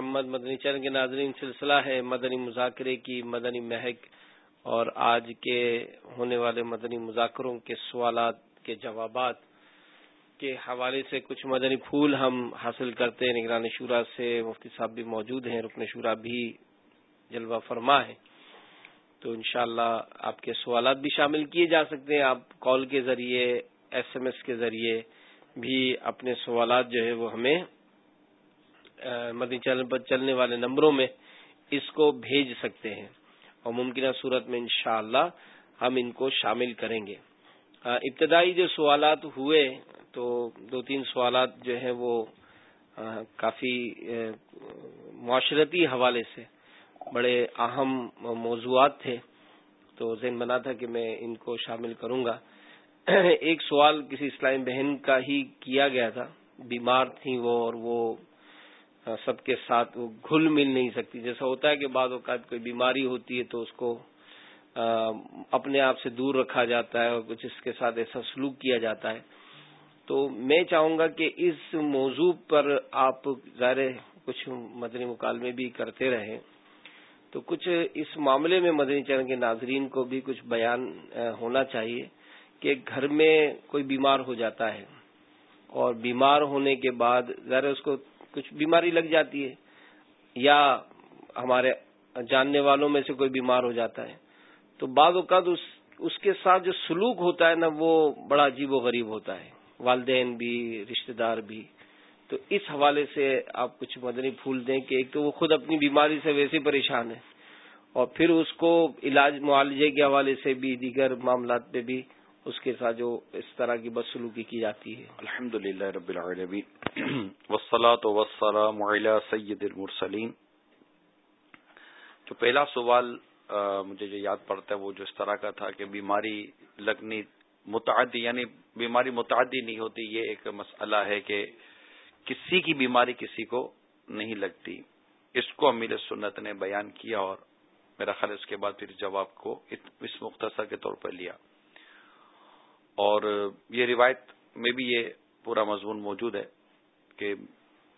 محمد مدنی چرن کے ناظرین، سلسلہ ہے مدنی مذاکرے کی، مدنی مہک، اور آج کے ہونے والے مدنی مذاکروں کے سوالات کے جوابات کے حوالے سے کچھ مدنی پھول ہم حاصل کرتے ہیں۔ نگران شورا سے مفتی صاحب بھی موجود ہیں، رکن شورا بھی جلوہ فرما ہے۔ تو انشاءاللہ اللہ آپ کے سوالات بھی شامل کیے جا سکتے ہیں۔ آپ کال کے ذریعے، ایس ایم ایس کے ذریعے بھی اپنے سوالات جو ہے وہ ہمیں مدنی چینل پر چلنے والے نمبروں میں اس کو بھیج سکتے ہیں اور ممکنہ صورت میں انشاءاللہ ہم ان کو شامل کریں گے۔ ابتدائی جو سوالات ہوئے تو دو تین سوالات جو ہیں وہ کافی معاشرتی حوالے سے بڑے اہم موضوعات تھے تو ذہن بنا تھا کہ میں ان کو شامل کروں گا۔ ایک سوال کسی اسلامی بہن کا ہی کیا گیا تھا، بیمار تھیں وہ اور وہ ہاں، سب کے ساتھ وہ گھل مل نہیں سکتی۔ جیسا ہوتا ہے کہ بعض اوقات کوئی بیماری ہوتی ہے تو اس کو اپنے آپ سے دور رکھا جاتا ہے اور کچھ اس کے ساتھ ایسا سلوک کیا جاتا ہے۔ تو میں چاہوں گا کہ اس موضوع پر آپ ظاہر کچھ مدنی مکالمے بھی کرتے رہیں۔ تو کچھ اس معاملے میں مدنی چرن کے ناظرین کو بھی کچھ بیان ہونا چاہیے کہ گھر میں کوئی بیمار ہو جاتا ہے اور بیمار ہونے کے بعد ذرا اس کو کچھ بیماری لگ جاتی ہے یا ہمارے جاننے والوں میں سے کوئی بیمار ہو جاتا ہے، تو بعض اوقات اس اس کے ساتھ جو سلوک ہوتا ہے نا، وہ بڑا عجیب و غریب ہوتا ہے۔ والدین بھی، رشتہ دار بھی۔ تو اس حوالے سے آپ کچھ مدنی پھول دیں کہ ایک تو وہ خود اپنی بیماری سے ویسے پریشان ہے اور پھر اس کو علاج معالجے کے حوالے سے بھی، دیگر معاملات پہ بھی اس کے ساتھ جو اس طرح کی بدسلوکی کی جاتی ہے۔ الحمد للہ رب العالمین۔ وسلاۃ وسلام سید المرسلین۔ جو پہلا سوال مجھے جو یاد پڑتا ہے، وہ جو اس طرح کا تھا کہ بیماری لگنی متعدی یعنی بیماری متعدی نہیں ہوتی، یہ ایک مسئلہ ہے کہ کسی کی بیماری کسی کو نہیں لگتی۔ اس کو امیر سنت نے بیان کیا اور میرا خیال اس کے بعد پھر جواب کو اس مختصر کے طور پر لیا۔ اور یہ روایت میں بھی یہ پورا مضمون موجود ہے کہ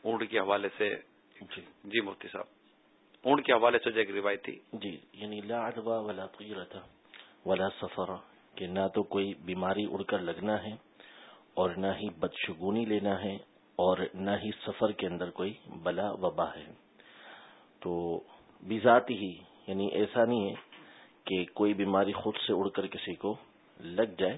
اونٹ کے حوالے سے جی۔ جی مفتی صاحب اونٹ کے حوالے سے جو ایک روایت تھی۔ جی یعنی لا ادوا ولا تھا ولا سفر کہ نہ تو کوئی بیماری اڑ کر لگنا ہے اور نہ ہی بدشگونی لینا ہے اور نہ ہی سفر کے اندر کوئی بلا وبا ہے۔ تو بذات ہی یعنی ایسا نہیں ہے کہ کوئی بیماری خود سے اڑ کر کسی کو لگ جائے۔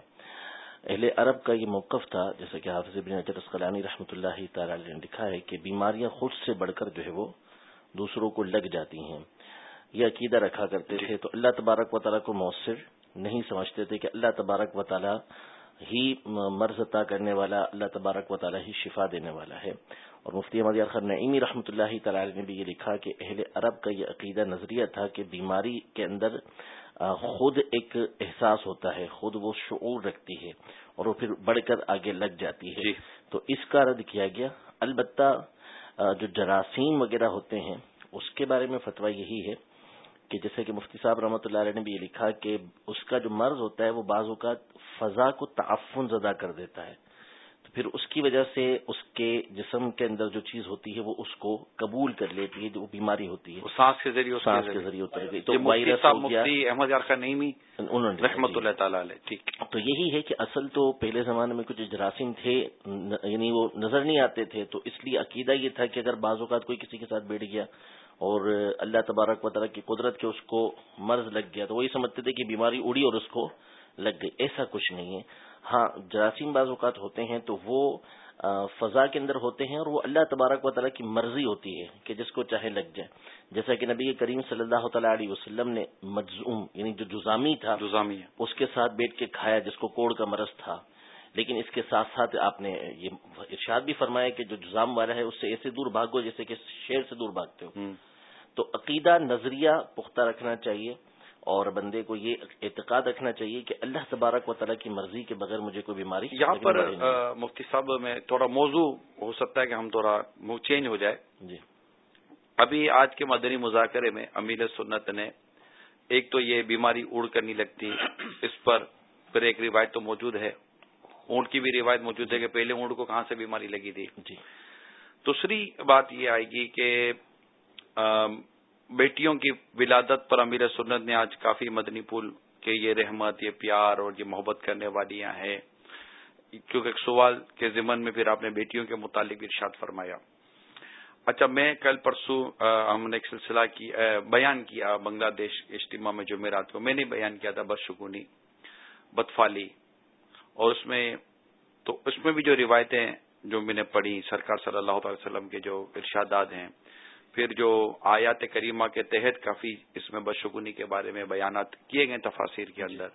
اہل عرب کا یہ موقف تھا جیسا کہ حافظ بن اجر اسقلانی رحمۃ اللہ تعالی نے لکھا ہے کہ بیماریاں خود سے بڑھ کر جو ہے وہ دوسروں کو لگ جاتی ہیں۔ یہ عقیدہ رکھا کرتے تھے تو اللہ تبارک و تعالیٰ کو مؤثر نہیں سمجھتے تھے کہ اللہ تبارک و تعالیٰ ہی مرض عطا کرنے والا اللہ تبارک و تعالیٰ ہی شفا دینے والا ہے۔ اور مفتی احمد خر نعیمی رحمۃ اللہ تعالی نے بھی یہ لکھا کہ اہل عرب کا یہ عقیدہ نظریہ تھا کہ بیماری کے اندر خود ایک احساس ہوتا ہے خود وہ شعور رکھتی ہے اور وہ پھر بڑھ کر آگے لگ جاتی ہے۔ جی۔ تو اس کا رد کیا گیا۔ البتہ جو جراثیم وغیرہ ہوتے ہیں اس کے بارے میں فتویٰ یہی ہے کہ جیسے کہ مفتی صاحب رحمۃ اللہ علیہ نے بھی یہ لکھا کہ اس کا جو مرض ہوتا ہے وہ بعض اوقات فضا کو تعفن زدہ کر دیتا ہے۔ پھر اس کی وجہ سے اس کے جسم کے اندر جو چیز ہوتی ہے وہ اس کو قبول کر لیتی ہے جو بیماری ہوتی ہے۔ سانس کے ذریعے سانس کے ذریعے۔ ہوتا ہے۔ تو وائرس احمد رحمۃ اللہ تعالی ٹھیک۔ تو یہی ہے کہ اصل تو پہلے زمانے میں کچھ جراثیم تھے یعنی وہ نظر نہیں آتے تھے تو اس لیے عقیدہ یہ تھا کہ اگر بعض اوقات کوئی کسی کے ساتھ بیٹھ گیا اور اللہ تبارک و تعالیٰ کی قدرت کے اس کو مرض لگ گیا تو وہی سمجھتے تھے کہ بیماری اڑی اور اس کو لگ گئی۔ ایسا کچھ نہیں ہے۔ ہاں جراثیم بعض اوقات ہوتے ہیں تو وہ فضا کے اندر ہوتے ہیں اور وہ اللہ تبارک و تعالیٰ کی مرضی ہوتی ہے کہ جس کو چاہے لگ جائے۔ جیسا کہ نبی کریم صلی اللہ تعالیٰ علیہ وسلم نے مجزوم یعنی جو جزامی تھا جزامی اس کے ساتھ بیٹھ کے کھایا جس کو کوڑ کا مرض تھا۔ لیکن اس کے ساتھ ساتھ آپ نے یہ ارشاد بھی فرمایا کہ جو جزام والا ہے اس سے ایسے دور بھاگو جیسے کہ شیر سے دور بھاگتے ہو۔ تو عقیدہ نظریہ پختہ رکھنا چاہیے۔ اور بندے کو یہ اعتقاد رکھنا چاہیے کہ اللہ تبارک و تعالیٰ کی مرضی کے بغیر مجھے کوئی بیماری یہاں پر مفتی صاحب میں تھوڑا موضوع ہو سکتا ہے کہ ہم تھوڑا چینج ہو جائے۔ جی۔ ابھی آج کے مدنی مذاکرے میں امیر سنت نے ایک تو یہ بیماری اڑ کر نہیں لگتی اس پر پھر ایک روایت تو موجود ہے۔ اونٹ کی بھی روایت موجود ہے کہ پہلے اونٹ کو کہاں سے بیماری لگی تھی۔ جی۔ دوسری بات یہ آئے گی کہ بیٹیوں کی ولادت پر امیر سنت نے آج کافی مدنی پول کے یہ رحمت، یہ پیار اور یہ محبت کرنے والیاں ہیں۔ کیونکہ ایک سوال کے ضمن میں پھر آپ نے بیٹیوں کے متعلق ارشاد فرمایا۔ اچھا میں کل پرسوں ہم نے ایک سلسلہ کی بیان کیا بنگلہ دیش اجتماع میں جمعرات کو۔ میں نے بیان کیا تھا بدشگونی، بدفالی۔ اور اس میں تو اس میں بھی جو روایتیں جو میں نے پڑھی، سرکار صلی اللہ تعالی وسلم کے جو ارشادات ہیں پھر جو آیات کریمہ کے تحت کافی اس میں بدشگونی کے بارے میں بیانات کیے گئے تفاصیر کے اندر۔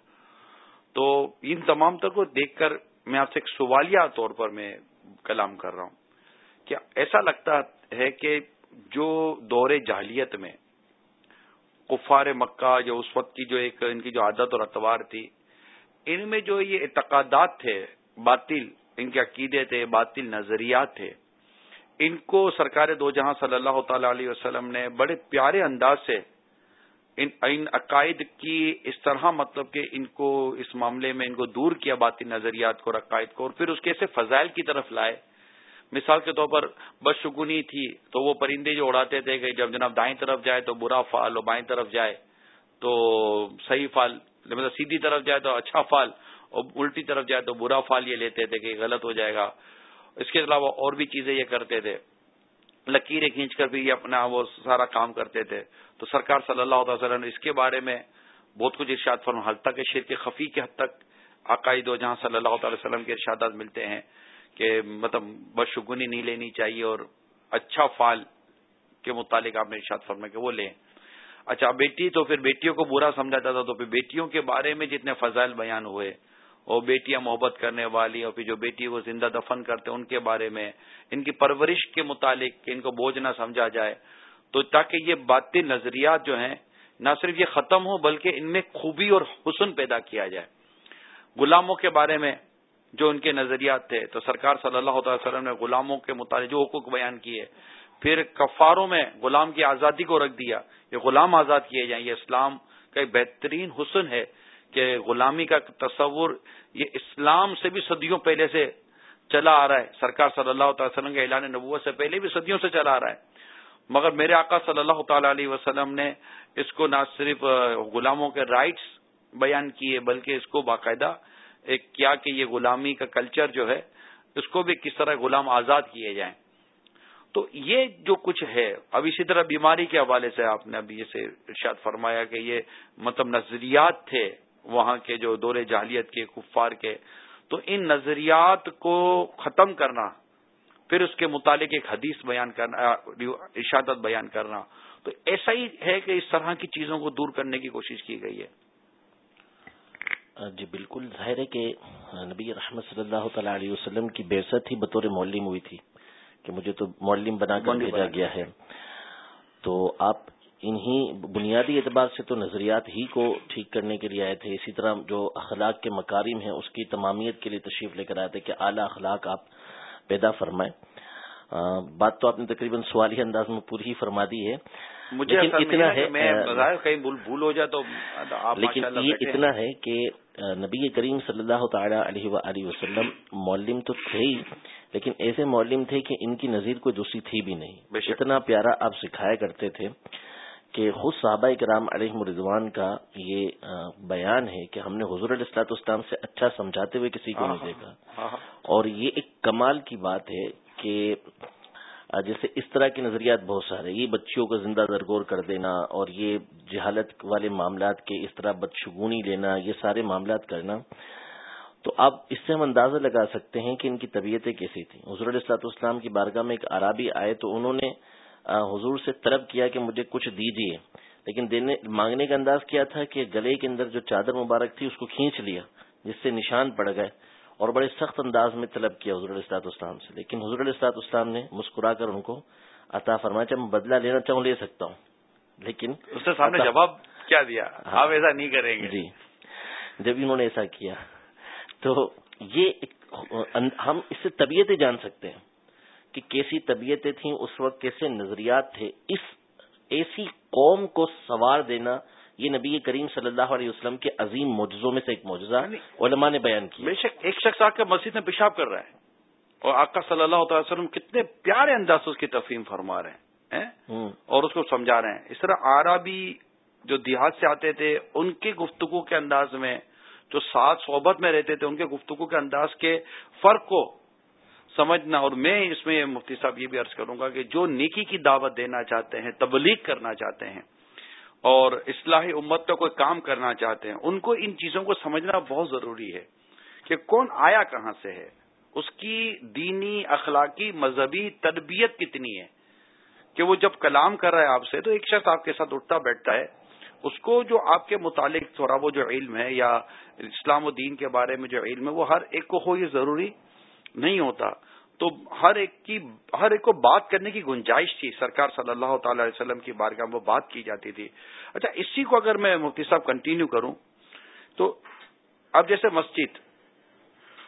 تو ان تمام تر کو دیکھ کر میں آپ سے ایک سوالیہ طور پر میں کلام کر رہا ہوں کیا ایسا لگتا ہے کہ جو دور جاہلیت میں کفار مکہ جو اس وقت کی جو ایک ان کی جو عادت اور اتوار تھی ان میں جو یہ اعتقادات تھے باطل ان کے عقیدے تھے باطل نظریات تھے ان کو سرکار دو جہاں صلی اللہ تعالی علیہ وسلم نے بڑے پیارے انداز سے ان ان عقائد کی اس طرح مطلب کہ ان کو اس معاملے میں ان کو دور کیا باطل نظریات کو اور عقائد کو اور پھر اس کے ایسے فضائل کی طرف لائے۔ مثال کے طور پر بدشگنی تھی تو وہ پرندے جو اڑاتے تھے کہ جب جناب دائیں طرف جائے تو برا فال اور بائیں طرف جائے تو صحیح فال مطلب سیدھی طرف جائے تو اچھا فال اور الٹی طرف جائے تو برا فال یہ لیتے تھے کہ غلط ہو جائے گا۔ اس کے علاوہ اور بھی چیزیں یہ کرتے تھے۔ لکیریں کھینچ کر بھی یہ اپنا وہ سارا کام کرتے تھے۔ تو سرکار صلی اللہ تعالی وسلم نے اس کے بارے میں بہت کچھ ارشاد فرم حد تک شرک خفی کے حد تک عقائد و جہاں صلی اللہ تعالی وسلم کے ارشادات ملتے ہیں کہ مطلب بدشگنی نہیں لینی چاہیے اور اچھا فال کے متعلق آپ نے ارشاد فرما کہ وہ لیں۔ اچھا بیٹی تو پھر بیٹیوں کو برا سمجھاتا تھا تو پھر بیٹیوں کے بارے میں جتنے فضائل بیان ہوئے اور بیٹیاں محبت کرنے والی اور پھر جو بیٹی وہ زندہ دفن کرتے ان کے بارے میں، ان کی پرورش کے متعلق کہ ان کو بوجھ نہ سمجھا جائے۔ تو تاکہ یہ باتی نظریات جو ہیں، نہ صرف یہ ختم ہو بلکہ ان میں خوبی اور حسن پیدا کیا جائے۔ غلاموں کے بارے میں جو ان کے نظریات تھے، تو سرکار صلی اللہ تعالی وسلم نے غلاموں کے متعلق جو حقوق بیان کیے، پھر کفاروں میں غلام کی آزادی کو رکھ دیا۔ یہ غلام آزاد کیے جائیں، یہ اسلام کا ایک بہترین حسن ہے۔ کہ غلامی کا تصور یہ اسلام سے بھی صدیوں پہلے سے چلا آ رہا ہے۔ سرکار صلی اللہ تعالی وسلم کے اعلان نبوت سے پہلے بھی صدیوں سے چلا آ رہا ہے۔ مگر میرے آقا صلی اللہ تعالی علیہ وسلم نے اس کو نہ صرف غلاموں کے رائٹس بیان کیے، بلکہ اس کو باقاعدہ ایک کیا کہ یہ غلامی کا کلچر جو ہے، اس کو بھی کس طرح غلام آزاد کیے جائیں۔ تو یہ جو کچھ ہے، اب اسی طرح بیماری کے حوالے سے آپ نے ابھی اسے ارشاد فرمایا کہ یہ مطلب نظریات تھے۔ وہاں کے جو دور جاہلیت کے کفار کے تو ان نظریات کو ختم کرنا پھر اس کے متعلق ایک حدیث بیان کرنا ارشادت بیان کرنا۔ تو ایسا ہی ہے کہ اس طرح کی چیزوں کو دور کرنے کی کوشش کی گئی ہے۔ جی بالکل۔ ظاہر ہے کہ نبی رحمت صلی اللہ تعالی علیہ وسلم کی بےست ہی بطور معلم ہوئی تھی کہ مجھے تو معلم بنا کر بھیجا گیا ہے۔ تو آپ انہی بنیادی اعتبار سے تو نظریات ہی کو ٹھیک کرنے کے لیے آئے تھے اسی طرح جو اخلاق کے مکارم ہیں اس کی تمامیت کے لیے تشریف لے کر آئے تھے کہ اعلیٰ اخلاق آپ پیدا فرمائیں۔ بات تو آپ نے تقریباً سوالی انداز میں پوری ہی فرما دی ہے۔ مجھے اتنا ہے کہیں بھول ہو جائے تو لیکن یہ اتنا ہے کہ نبی کریم صلی اللہ تعالی علیہ و وسلم معلم تو تھے ہی لیکن ایسے معلم تھے کہ ان کی نظیر کوئی دوسری تھی بھی نہیں۔ اتنا پیارا آپ سکھایا کرتے تھے۔ کہ خود صحابہ کرام علیہ مرضوان کا یہ بیان ہے کہ ہم نے حضور علیہ اسلام سے اچھا سمجھاتے ہوئے کسی کو نہیں دیکھا۔ اور یہ ایک کمال کی بات ہے کہ جیسے اس طرح کے نظریات بہت سارے یہ بچیوں کو زندہ درگور کر دینا اور یہ جہالت والے معاملات کے اس طرح بدشگونی لینا یہ سارے معاملات کرنا۔ تو آپ اس سے ہم اندازہ لگا سکتے ہیں کہ ان کی طبیعتیں کیسی تھیں۔ حضور السلاط اسلام کی بارگاہ میں ایک عرابی آئے تو انہوں نے حضور سے طلب کیا کہ مجھے کچھ دیجیے لیکن دینے مانگنے کا انداز کیا تھا کہ گلے کے اندر جو چادر مبارک تھی اس کو کھینچ لیا جس سے نشان پڑ گئے اور بڑے سخت انداز میں طلب کیا حضور السلاط اسلام سے۔ لیکن حضور السلاط اسلام نے مسکرا کر ان کو عطا فرمایا چاہے میں بدلہ لینا چاہوں لے سکتا ہوں۔ لیکن اس نے سامنے جواب کیا دیا ہاں۔ آپ ایسا نہیں کریں گے۔ جی۔ جب انہوں نے ایسا کیا تو یہ ہم اس سے طبیعتیں جان سکتے ہیں۔ کہ کیسی طبیعتیں تھیں اس وقت کیسے نظریات تھے۔ اس ایسی قوم کو سوار دینا یہ نبی کریم صلی اللہ علیہ وسلم کے عظیم معجزوں میں سے ایک معجزہ یعنی علماء نے بیان کیا۔ بے شک ایک شخص آ کر مسجد میں پیشاب کر رہا ہے اور آقا صلی اللہ تعالی وسلم کتنے پیارے انداز سے اس کی تفہیم فرما رہے ہیں اور اس کو سمجھا رہے ہیں۔ اس طرح آرابی جو دیہات سے آتے تھے ان کی گفتگو کے انداز میں جو ساتھ صحبت میں رہتے تھے ان کے گفتگو کے انداز کے فرق کو سمجھنا اور میں اس میں مفتی صاحب یہ بھی عرض کروں گا کہ جو نیکی کی دعوت دینا چاہتے ہیں، تبلیغ کرنا چاہتے ہیں اور اصلاحی امت کا کوئی کام کرنا چاہتے ہیں، ان کو ان چیزوں کو سمجھنا بہت ضروری ہے کہ کون آیا کہاں سے ہے؟ اس کی دینی، اخلاقی، مذہبی تربیت کتنی ہے؟ کہ وہ جب کلام کر رہا ہے آپ سے تو ایک شخص آپ کے ساتھ اٹھتا بیٹھتا ہے، اس کو جو آپ کے متعلق تھوڑا وہ جو علم ہے یا اسلام و دین کے بارے میں جو علم ہے، وہ ہر ایک کو ہو یہ ضروری؟ نہیں ہوتا، تو ہر ایک کی، ہر ایک کو بات کرنے کی گنجائش تھی۔ سرکار صلی اللہ تعالی علیہ وسلم کی بارگاہ میں وہ بات کی جاتی تھی۔ اچھا اسی کو اگر میں مفتی صاحب کنٹینیو کروں، تو اب جیسے مسجد،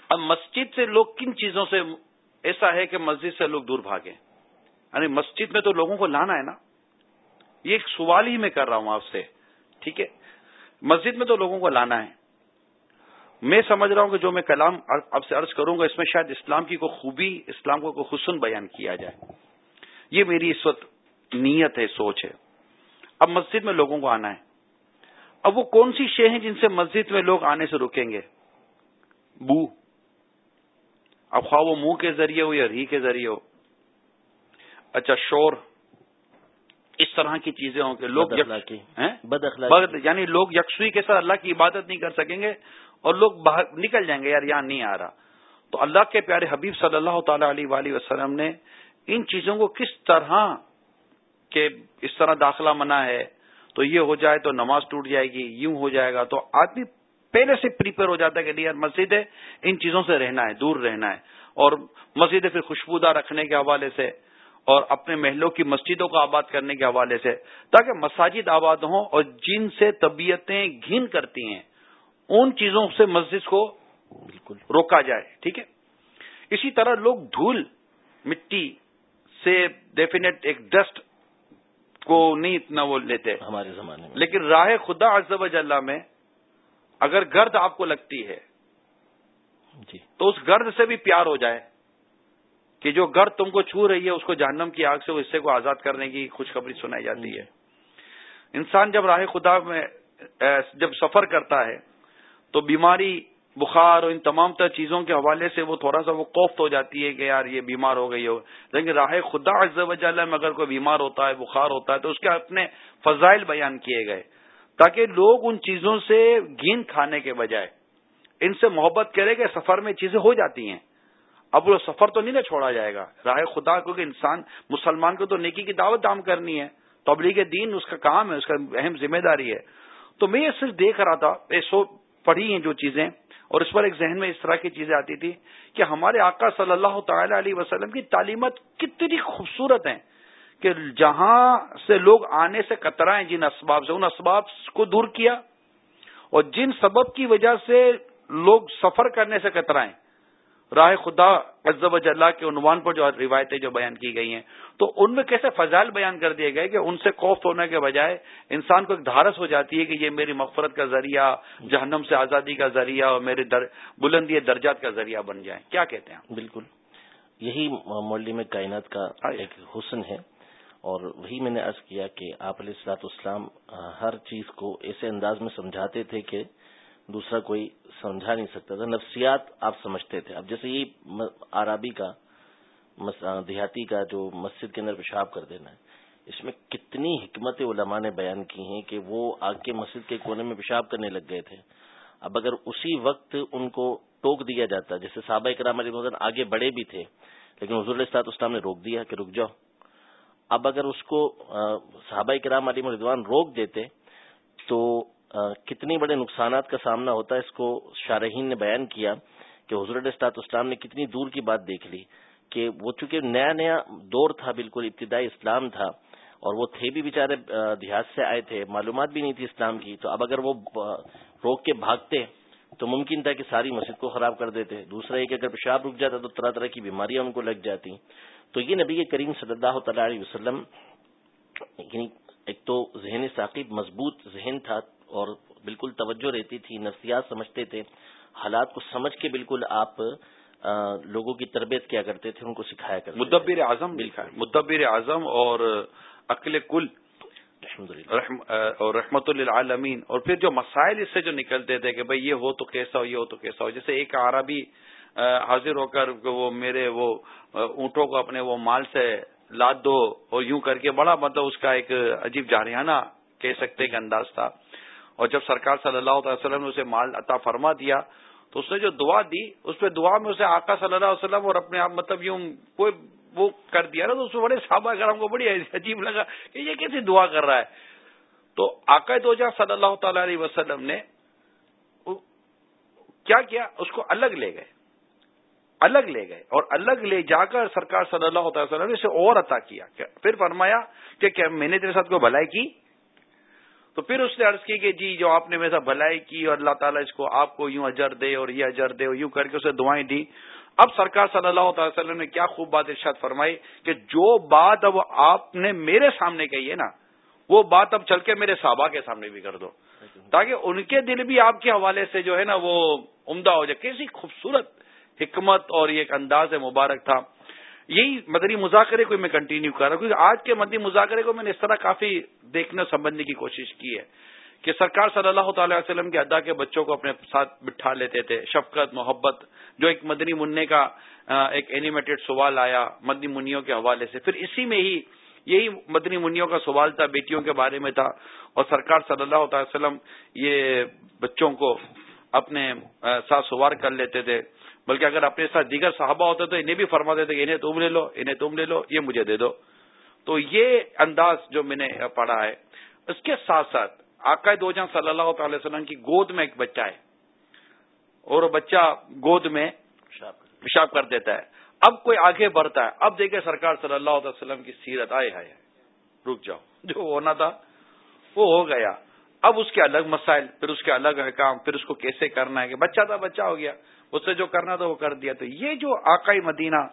اب مسجد سے لوگ کن چیزوں سے ایسا ہے کہ مسجد سے لوگ دور بھاگیں؟ یعنی مسجد میں تو لوگوں کو لانا ہے نا؟ یہ ایک سوال ہی میں کر رہا ہوں آپ سے، ٹھیک ہے؟ مسجد میں تو لوگوں کو لانا ہے۔ میں سمجھ رہا ہوں کہ جو میں کلام اب سے عرض کروں گا اس میں شاید اسلام کی کوئی خوبی اسلام کو کوئی حسن بیان کیا جائے۔ یہ میری اس وقت نیت ہے سوچ ہے۔ اب مسجد میں لوگوں کو آنا ہے۔ اب وہ کون سی شے ہیں جن سے مسجد میں لوگ آنے سے رکیں گے؟ بو۔ اب خواہ وہ منہ کے ذریعے ہو یا ری کے ذریعے ہو۔ اچھا شور۔ اس طرح کی چیزیں ہوں کہ لوگ بد یعنی لوگ یکسوئی کے ساتھ اللہ کی عبادت نہیں کر سکیں گے۔ اور لوگ باہر نکل جائیں گے، یار، یہاں نہیں آ رہا۔ تو اللہ کے پیارے حبیب صلی اللہ تعالی علیہ وسلم نے ان چیزوں کو کس طرح کہ اس طرح داخلہ منع ہے، تو یہ ہو جائے تو نماز ٹوٹ جائے گی، یوں ہو جائے گا، تو آدمی پہلے سے پریپیئر ہو جاتا ہے کہ یار، مسجد ہے ان چیزوں سے رہنا ہے، دور رہنا ہے۔ اور مسجد پھر خوشبودہ رکھنے کے حوالے سے اور اپنے محلوں کی مسجدوں کو آباد کرنے کے حوالے سے، تاکہ مساجد آباد ہوں اور جن سے طبیعتیں گھن کرتی ہیں۔ ان چیزوں سے مسجد کو بالکل۔ روکا جائے ٹھیک ہے؟ اسی طرح لوگ دھول مٹی سے ڈیفینیٹ ایک ڈسٹ کو نہیں اتنا وہ لیتے۔ ہمارے زمانے میں۔ لیکن راہ خدا و جل میں اگر گرد آپ کو لگتی ہے جی۔ تو اس گرد سے بھی پیار ہو جائے کہ جو گرد تم کو چھو رہی ہے اس کو جہنم کی آگ سے وہ حصے کو آزاد کرنے کی خوشخبری سنائی جاتی ہے۔ انسان جب راہ خدا میں جب سفر کرتا ہے تو بیماری، بخار اور ان تمام تر چیزوں کے حوالے سے وہ تھوڑا سا وہ کوفت ہو جاتی ہے کہ یار یہ بیمار ہو گئی ہو۔ لیکن راہ خدا وجل میں اگر کوئی بیمار ہوتا ہے، بخار ہوتا ہے، تو اس کے اپنے فضائل بیان کیے گئے۔ تاکہ لوگ ان چیزوں سے گیند کھانے کے بجائے ان سے محبت کرے کہ سفر میں چیزیں ہو جاتی ہیں۔ اب وہ سفر تو نہیں نہ چھوڑا جائے گا۔ راہ خدا، کیونکہ انسان، مسلمان کو تو نیکی کی دعوت دام کرنی ہے۔ تبلیغ دین اس کا کام ہے، اس کا اہم ذمہ داری ہے۔ تو میں یہ صرف دیکھ رہا تھا پڑھی ہیں جو چیزیں، اور اس پر ایک ذہن میں اس طرح کی چیزیں آتی تھی کہ ہمارے آقا صلی اللہ تعالی علیہ وسلم کی تعلیمات کتنی خوبصورت ہیں کہ جہاں سے لوگ آنے سے کترائیں جن اسباب سے، ان اسباب کو دور کیا، اور جن سبب کی وجہ سے لوگ سفر کرنے سے کترائیں راہ خدا عزب اللہ کے عنوان پر جو روایتیں جو بیان کی گئی ہیں تو ان میں کیسے فضائل بیان کر دیے گئے کہ ان سے کوفت ہونے کے بجائے انسان کو ایک دھارس ہو جاتی ہے کہ یہ میری مغفرت کا ذریعہ جہنم سے آزادی کا ذریعہ اور میرے در بلندی درجات کا ذریعہ بن جائیں۔ کیا کہتے ہیں بالکل۔ یہی مولڈی میں کائنات کا ایک حسن ہے۔ اور وہی میں نے عرض کیا کہ آپ علیہ السلاط اسلام ہر چیز کو ایسے انداز میں سمجھاتے تھے کہ دوسرا کوئی سمجھا نہیں سکتا تھا۔ نفسیات آپ سمجھتے تھے۔ اب جیسے یہ آرابی کا دیہاتی کا جو مسجد کے اندر پیشاب کر دینا ہے، اس میں کتنی حکمت علماء نے بیان کی ہیں کہ وہ آگ کے مسجد کے کونے میں پیشاب کرنے لگ گئے تھے۔ اب اگر اسی وقت ان کو ٹوک دیا جاتا، جیسے صحابہ کرام علی مدن آگے بڑے بھی تھے، لیکن حضور السلاط اسلام نے روک دیا کہ رک جاؤ۔ اب اگر اس کو صحابہ کرام علی مردوان روک دیتے، تو کتنی بڑے نقصانات کا سامنا ہوتا ہے، اس کو شارحین نے بیان کیا کہ حضرت اسٹاط اسلام نے کتنی دور کی بات دیکھ لی کہ وہ چونکہ نیا نیا دور تھا، بالکل ابتدائی اسلام تھا اور وہ تھے بھی بےچارے دیہات سے آئے تھے، معلومات بھی نہیں تھی اسلام کی۔ تو اب اگر وہ روک کے بھاگتے تو ممکن تھا کہ ساری مسجد کو خراب کر دیتے۔ دوسرا یہ کہ اگر پیشاب رک جاتا تو طرح طرح کی بیماریاں ان کو لگ جاتی۔ تو یہ نبی کریم صلی اللہ تعالی علیہ وسلم یعنی ایک تو ذہنی ثاقب مضبوط ذہن تھا اور بالکل توجہ رہتی تھی نفسیات سمجھتے تھے۔ حالات کو سمجھ کے بالکل آپ لوگوں کی تربیت کیا کرتے تھے ان کو سکھایا کرتے مدبر اعظم مدبر اعظم اور عقل کل۔ اور رحمت للعالمین۔ اور پھر جو مسائل اس سے جو نکلتے تھے کہ بھئی یہ ہو تو کیسا ہو یہ ہو تو کیسا ہو۔ جیسے ایک عربی حاضر ہو کر وہ میرے وہ اونٹوں کو اپنے وہ مال سے لاد دو اور یوں کر کے بڑا مطلب اس کا ایک عجیب جارحانہ کہہ سکتے کہ انداز تھا۔ اور جب سرکار صلی اللہ علیہ وسلم نے اسے مال عطا فرما دیا، تو اس نے جو دعا دی، اس پہ دعا میں اسے آقا صلی اللہ علیہ وسلم اور اپنے آپ مطلب یوں کوئی وہ کر دیا نا، تو اس میں بڑے صحابہ کرام کو بڑی عجیب لگا کہ یہ کیسی دعا کر رہا ہے۔ تو آقا دو صلی اللہ تعالی علیہ وسلم نے کیا کیا؟ اس کو الگ لے گئے۔ الگ لے گئے اور الگ لے جا کر سرکار صلی اللہ تعالی وسلم نے اسے اور عطا کیا۔ پھر فرمایا کہ میں نے تیرے ساتھ کوئی بھلائی کی؟ تو پھر اس نے عرض کی کہ جی جو آپ نے میرے ساتھ بھلائی کی اور اللہ تعالیٰ اس کو آپ کو یوں اجر دے اور یہ اجر دے اور یوں کر کے اسے دعائیں دی اب سرکار صلی اللہ تعالی وسلم نے کیا خوب بات ارشاد فرمائی کہ جو بات اب آپ نے میرے سامنے کہی ہے نا، وہ بات اب چل کے میرے صحابہ کے سامنے بھی کر دو۔ تاکہ ان کے دل بھی آپ کے حوالے سے جو ہے نا وہ عمدہ ہو جائے۔ کیسی خوبصورت حکمت اور یہ ایک انداز مبارک تھا۔ یہی مدنی مذاکرے کو میں کنٹینیو کر رہا ہوں، کیونکہ آج کے مدنی مذاکرے کو میں نے اس طرح کافی دیکھنے سمجھنے کی کوشش کی ہے کہ سرکار صلی اللہ تعالی وسلم کے ادا کے بچوں کو اپنے ساتھ بٹھا لیتے تھے، شفقت، محبت، جو ایک مدنی منع کا ایک اینیمیٹڈ سوال آیا مدنی منیوں کے حوالے سے۔ پھر اسی میں ہی یہی مدنی منیوں کا سوال تھا، بیٹیوں کے بارے میں تھا۔ اور سرکار صلی اللہ تعالی وسلم یہ بچوں کو اپنے ساتھ سوار کر لیتے تھے۔ بلکہ اگر اپنے ساتھ دیگر صحابہ ہوتے تو انہیں بھی فرما دیتے کہ انہیں تم لے لو انہیں تم لے لو یہ مجھے دے دو۔ تو یہ انداز جو میں نے پڑھا ہے اس کے ساتھ ساتھ آقا دو جہاں صلی اللہ تعالی وسلم کی گود میں ایک بچہ ہے۔ اور وہ بچہ گود میں پیشاب کر دیتا ہے۔ اب کوئی آگے بڑھتا ہے۔ اب دیکھے سرکار صلی اللہ علیہ وسلم کی سیرت آئے ہے رک جاؤ۔ جو ہونا تھا وہ ہو گیا۔ اب اس کے الگ مسائل پھر اس کے الگ کام پھر اس کو کیسے کرنا ہے کہ بچہ تھا بچہ ہو گیا۔ اس سے جو کرنا تھا وہ کر دیا۔ تو یہ جو آقائی مدینہ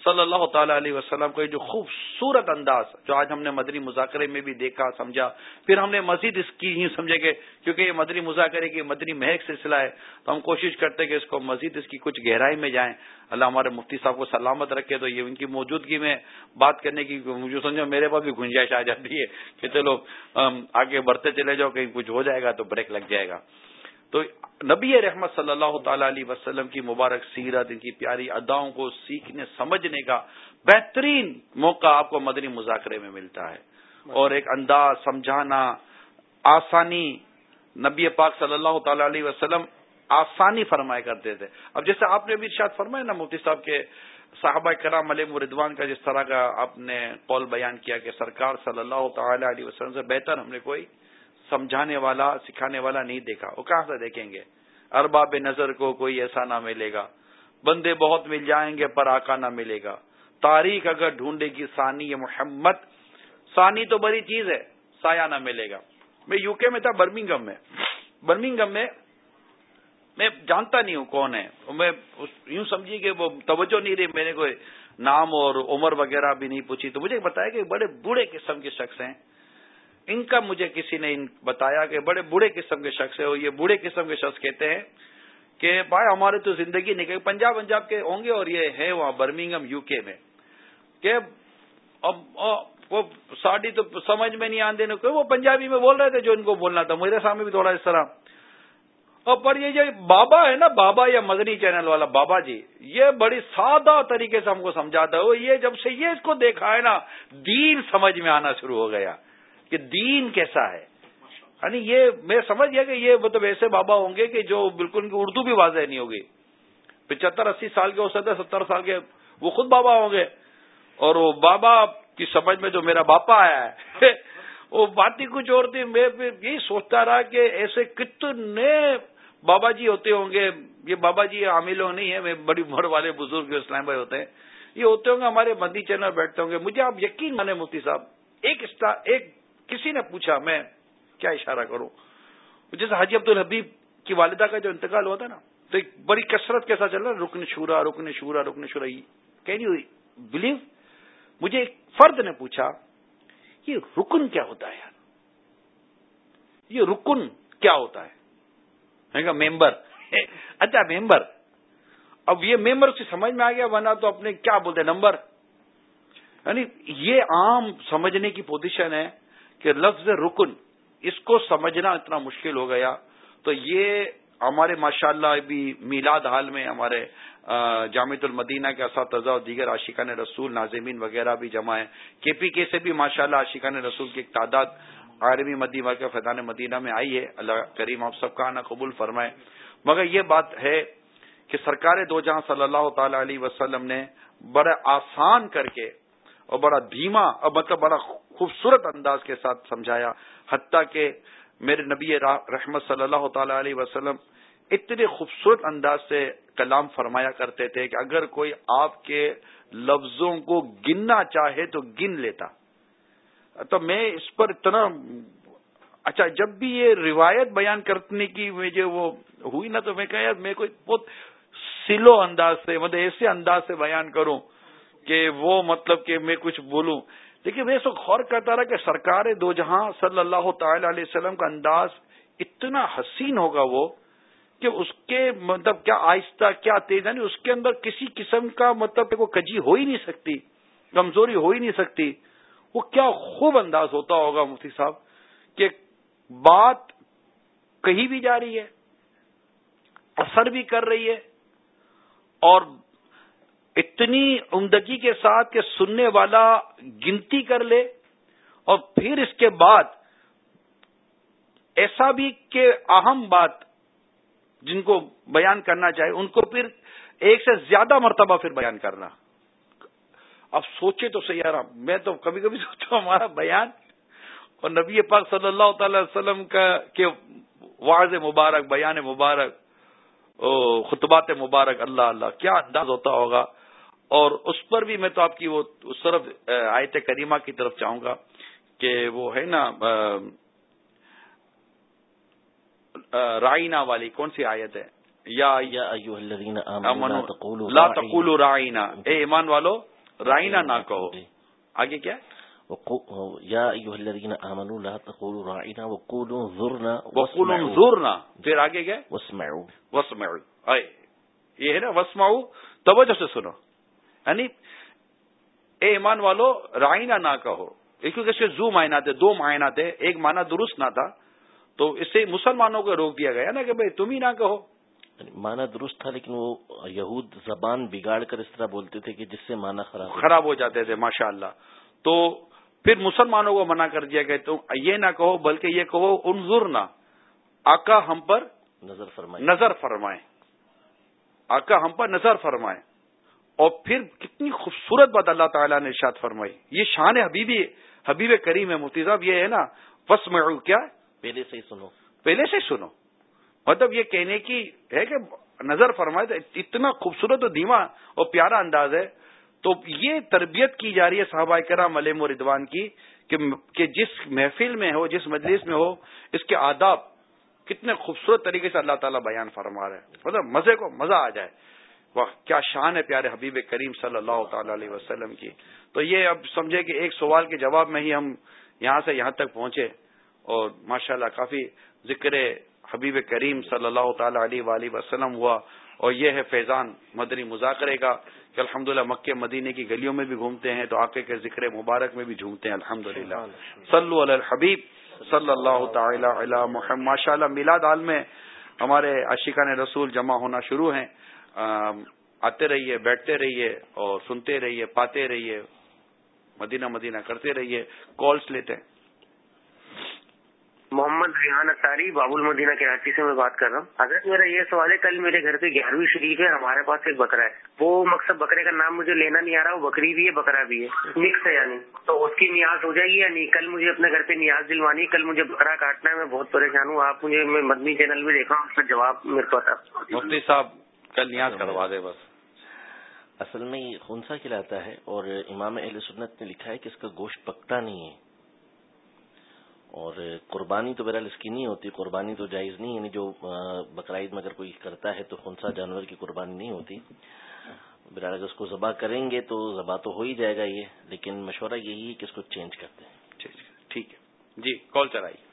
صلی اللہ تعالی علیہ وسلم کو جو خوبصورت انداز جو آج ہم نے مدری مذاکرے میں بھی دیکھا، سمجھا۔ پھر ہم نے مزید اس کی ہی سمجھے کہ کیونکہ یہ مدری مذاکرے کی مدری مہک سلسلہ ہے، تو ہم کوشش کرتے کہ اس کو مزید اس کی کچھ گہرائی میں جائیں۔ اللہ ہمارے مفتی صاحب کو سلامت رکھے تو یہ ان کی موجودگی میں بات کرنے کی مجھے سمجھو میرے پاس بھی گنجائش آ جاتی ہے کہ چلو آگے بڑھتے چلے جاؤ، کہیں کچھ ہو جائے گا تو بریک لگ جائے گا۔ تو نبی رحمت صلی اللہ تعالی علیہ وسلم کی مبارک سیرت ان کی پیاری اداؤں کو سیکھنے سمجھنے کا بہترین موقع آپ کو مدنی مذاکرے میں ملتا ہے۔ اور ایک انداز سمجھانا آسانی نبی پاک صلی اللہ تعالی علیہ وسلم آسانی فرمایا کرتے تھے۔ اب جیسے آپ نے بھی شاید فرمایا نا مفتی صاحب کے صحابہ کرام علیہ مردوان کا جس طرح کا آپ نے قول بیان کیا کہ سرکار صلی اللہ تعالی علیہ وسلم سے بہتر ہم نے کوئی سمجھانے والا، سکھانے والا نہیں دیکھا۔ وہ کہاں سے دیکھیں گے؟ ارباب نظر کو کوئی ایسا نہ ملے گا۔ بندے بہت مل جائیں گے پر آقا نہ ملے گا۔ تاریخ اگر ڈھونڈے گی ثانی محمد، ثانی تو بڑی چیز ہے، سایہ نہ ملے گا۔ میں یو کے میں تھا برمنگم میں۔ برمنگم میں میں جانتا نہیں ہوں کون ہے۔ میں یوں سمجھی کہ وہ توجہ نہیں رہی، میں نے کوئی نام اور عمر وغیرہ بھی نہیں پوچھی۔ تو مجھے بتایا کہ بڑے بوڑھے قسم کے شخص ہیں۔ ان کا مجھے کسی نے بتایا کہ بڑے بوڑھے قسم کے شخص ہے اور یہ بوڑھے قسم کے شخص کہتے ہیں کہ بھائی ہمارے تو زندگی نکل پنجاب پنجاب کے ہوں گے اور یہ ہے وہاں برمنگم یو کے میں کہ اب وہ ساڑی تو سمجھ میں نہیں آنے وہ پنجابی میں بول رہے تھے جو ان کو بولنا تھا، میرے سامنے بھی تھوڑا اس طرح۔ اور پر یہ جو بابا ہے نا، بابا یا مدنی چینل والا، بابا جی یہ بڑی سادہ طریقے سے ہم کو سمجھاتا ہے۔ وہ یہ جب سے یہ اس کو دیکھا ہے نا، دین سمجھ میں آنا شروع ہو گیا۔ کہ دین کیسا ہے؟ یعنی یہ میں سمجھ گیا کہ یہ مطلب ایسے بابا ہوں گے کہ جو بالکل ان کی اردو بھی واضح نہیں ہوگی۔ پچہتر اسی سال کے ہو سکتے ستر سال کے وہ خود بابا ہوں گے۔ اور وہ بابا کی سمجھ میں جو میرا باپا آیا ہے، وہ بات ہی کچھ اور تھی۔ میں یہی سوچتا رہا کہ ایسے کتنے بابا جی ہوتے ہوں گے۔ یہ بابا جی عامل نہیں ہے بڑی عمر والے بزرگ اسلام بھائی ہوتے ہیں، یہ ہوتے ہوں گے ہمارے مندی چینل بیٹھتے ہوں گے۔ مجھے آپ یقین مانے مفتی صاحب، ایک ایک کسی نے پوچھا میں کیا اشارہ کروں؟ جیسے حاجی عبد الحبیب کی والدہ کا جو انتقال ہوا تھا نا، تو ایک بڑی کثرت کے ساتھ چل رہا رکن شورا رکن شورا رکن شورا کہنی ہوئی۔ بلیو، مجھے ایک فرد نے پوچھا، یہ رکن کیا ہوتا ہے یار؟ یہ رکن کیا ہوتا ہے؟ میں کہا، ممبر۔ اچھا ممبر۔ اب یہ ممبر سے سمجھ میں آ گیا، ورنہ تو اپنے کیا بولتے نمبر۔ یعنی یہ عام سمجھنے کی پوزیشن ہے۔ کہ لفظ رکن، اس کو سمجھنا اتنا مشکل ہو گیا۔ تو یہ ہمارے ماشاءاللہ اللہ میلاد حال میں ہمارے جامع المدینہ کے اساتذہ اور دیگر عاشقان رسول، ناظمین وغیرہ بھی جمع ہیں۔ کے پی کے سے بھی ماشاءاللہ اللہ عاشقان رسول کی ایک تعداد عالمی مدی واقع فیضان مدینہ میں آئی ہے۔ اللہ کریم آپ سب کا آنا قبول فرمائے۔ مگر یہ بات ہے کہ سرکار دو جہاں صلی اللہ تعالی علیہ وسلم نے بڑا آسان کر کے اور بڑا دھیما، اور مطلب بڑا خوبصورت انداز کے ساتھ سمجھایا، حتیٰ کہ میرے نبی رحمت صلی اللہ تعالی علیہ وسلم اتنے خوبصورت انداز سے کلام فرمایا کرتے تھے کہ اگر کوئی آپ کے لفظوں کو گننا چاہے تو گن لیتا۔ تو میں اس پر اتنا اچھا جب بھی یہ روایت بیان کرنے کی مجھے وہ ہوئی نا تو میں کہ میں کوئی بہت سلو انداز سے مطلب ایسے انداز سے بیان کروں کہ وہ مطلب کہ میں کچھ بولوں۔ لیکن میں سو غور کرتا رہا کہ سرکار دو جہاں صلی اللہ تعالی علیہ وسلم کا انداز اتنا حسین ہوگا وہ کہ اس کے مطلب کیا آہستہ، کیا تیز یعنی اس کے اندر کسی قسم کا مطلب کہ وہ کجی ہو ہی نہیں سکتی، کمزوری ہو ہی نہیں سکتی۔ وہ کیا خوب انداز ہوتا ہوگا مفتی صاحب کہ بات کہیں بھی جا رہی ہے، اثر بھی کر رہی ہے اور اتنی عمدگی کے ساتھ کہ سننے والا گنتی کر لے اور پھر اس کے بعد ایسا بھی کہ اہم بات جن کو بیان کرنا چاہے، ان کو پھر ایک سے زیادہ مرتبہ پھر بیان کرنا۔ اب سوچے تو صحیح رہا میں تو کبھی کبھی سوچا ہمارا بیان۔ اور نبی پاک صلی اللہ تعالی وسلم کا کہ واضح مبارک، بیان مبارک خطبات مبارک، اللہ اللہ، کیا انداز ہوتا ہوگا۔ اور اس پر بھی میں تو آپ کی وہ اس طرف آیت کریمہ کی طرف چاہوں گا کہ وہ ہے نا رائنا والی کون سی آیت ہے؟ یا لا تقولوا رائنا اے ایمان والو رائنا نہ کہو۔ جی۔ آگے کیا یا الذین آمنوا لا تقولوا رائنا وقولوا وقولوا پھر آگے کیا واسمعوا. واسمعوا۔ اے یہ ہے نا واسمعوا توجہ سے سنو۔ یعنی اے ایمان والو رائنا نہ کہو۔ کیونکہ اس کے زو معنی تھے دو معنی تھے ایک معنی درست نہ تھا۔ تو اس سے مسلمانوں کو روک دیا گیا نا کہ بھائی تم ہی نہ کہو۔ یعنی مانا درست تھا لیکن وہ یہود زبان بگاڑ کر اس طرح بولتے تھے کہ جس سے مانا خراب خراب ہو جاتے تھے ماشاء اللہ تو پھر مسلمانوں کو منع کر دیا گیا تو یہ نہ کہو بلکہ یہ کہو انظر نہ۔ آقا ہم پر نظر فرمائے۔ نظر فرمائے۔ آقا ہم پر نظر فرمائے۔ اور پھر کتنی خوبصورت بات اللہ تعالیٰ نے ارشاد فرمائی۔ یہ شان حبیبی حبیب کریم ہے مفتی صاحب یہ ہے نا بس میں کیا؟ پہلے سے ہی سنو۔ پہلے سے سنو۔ مطلب یہ کہنے کی ہے کہ نظر فرمائے اتنا خوبصورت اور دھیما اور پیارا انداز ہے۔ تو یہ تربیت کی جا رہی ہے صحابہ کرام علیم و ردوان کی کہ جس محفل میں ہو جس مجلس میں ہو اس کے آداب کتنے خوبصورت طریقے سے اللہ تعالیٰ بیان فرما رہے ہیں۔ مطلب مزے کو مزہ آ جائے۔ وہ کیا شان ہے پیارے حبیب کریم صلی اللہ تعالی علیہ وسلم کی۔ تو یہ اب سمجھے کہ ایک سوال کے جواب میں ہی ہم یہاں سے یہاں تک پہنچے اور ماشاء اللہ کافی ذکر حبیب کریم صلی اللہ تعالی علیہ وآلہ وسلم ہوا اور یہ ہے فیضان مدنی مذاکرے کا کہ الحمد مکہ مدینے کی گلیوں میں بھی گھومتے ہیں تو آقے کے ذکر مبارک میں بھی جھومتے ہیں الحمد للہ صلی اللہ۔ حبیب صلی اللہ تعالی علی محمد۔ ماشاء اللہ میلاد عال میں ہمارے عشقان رسول جمع ہونا شروع ہیں۔ آتے رہیے بیٹھتے رہیے اور سنتے رہیے پاتے رہیے مدینہ مدینہ کرتے رہیے کالس لیتے ہیں۔ محمد ریحان اطاری باب المدینہ کراچی سے میں بات کر رہا ہوں۔ حضرت میرا یہ سوال ہے کل میرے گھر پہ گیارہویں شریف ہے ہمارے پاس ایک بکرا ہے۔ وہ مقصد بکرے کا نام مجھے لینا نہیں آ رہا وہ بکری بھی ہے بکرا بھی ہے۔ مکس ہے یعنی۔ تو اس کی نیاز ہو جائے گی یا نہیں؟ کل مجھے اپنے گھر پہ نیاز دلوانی کل مجھے بکرا کاٹنا ہے میں بہت پریشان ہوں۔ آپ مجھے میں مدنی چینل میں دیکھا ہوں اس کا جواب میرے کو مفتی صاحب کل نیاز کروا دے بس۔ اصل میں یہ خونسا کھلاتا ہے اور امام اہل سنت نے لکھا ہے کہ اس کا گوشت پکتا نہیں ہے۔ اور قربانی تو بہرحال اس کی نہیں ہوتی قربانی تو جائز نہیں یعنی جو بقرعید میں اگر کوئی کرتا ہے تو خنسا جانور کی قربانی نہیں ہوتی۔ بہرحال اگر اس کو ذبح کریں گے تو ذبح تو ہو ہی جائے گا یہ لیکن مشورہ یہی ہے کہ اس کو چینج کرتے ہیں۔ ٹھیک ہے۔ جی کال چلائیے۔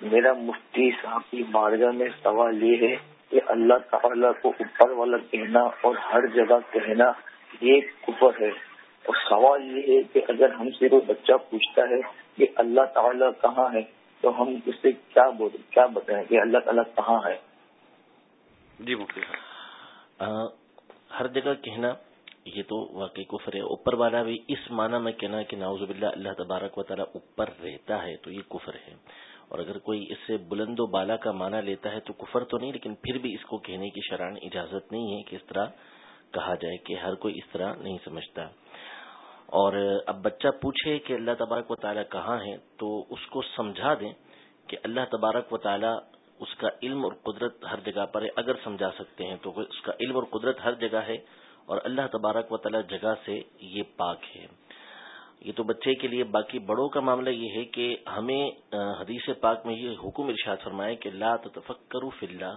میرا مفتی صاحب کی بارگاہ میں سوال یہ ہے کہ اللہ تعالیٰ کو اوپر والا کہنا اور ہر جگہ کہنا یہ کفر ہے۔ اور سوال یہ ہے کہ اگر ہم سے کوئی بچہ پوچھتا ہے کہ اللہ تعالیٰ کہاں ہے تو ہم اس سے کیا بول کیا بتائیں کہ اللہ تعالیٰ کہاں ہے؟ جی مفتی ہر جگہ کہنا یہ تو واقعی کفر ہے۔ اوپر والا بھی اس معنی میں کہنا کہ ناؤز باللہ اللہ تبارک و تعالیٰ اوپر رہتا ہے تو یہ کفر ہے۔ اور اگر کوئی اس سے بلند و بالا کا معنی لیتا ہے تو کفر تو نہیں، لیکن پھر بھی اس کو کہنے کی شران اجازت نہیں ہے کہ اس طرح کہا جائے کہ ہر کوئی اس طرح نہیں سمجھتا۔ اور اب بچہ پوچھے کہ اللہ تبارک و تعالیٰ کہاں ہے تو اس کو سمجھا دیں کہ اللہ تبارک و تعالیٰ اس کا علم اور قدرت ہر جگہ پر ہے۔ اگر سمجھا سکتے ہیں تو اس کا علم اور قدرت ہر جگہ ہے اور اللہ تبارک و تعالیٰ جگہ سے یہ پاک ہے۔ یہ تو بچے کے لیے باقی بڑوں کا معاملہ یہ ہے کہ ہمیں حدیث پاک میں یہ حکم ارشاد فرمائے کہ لا تفکروا فی اللہ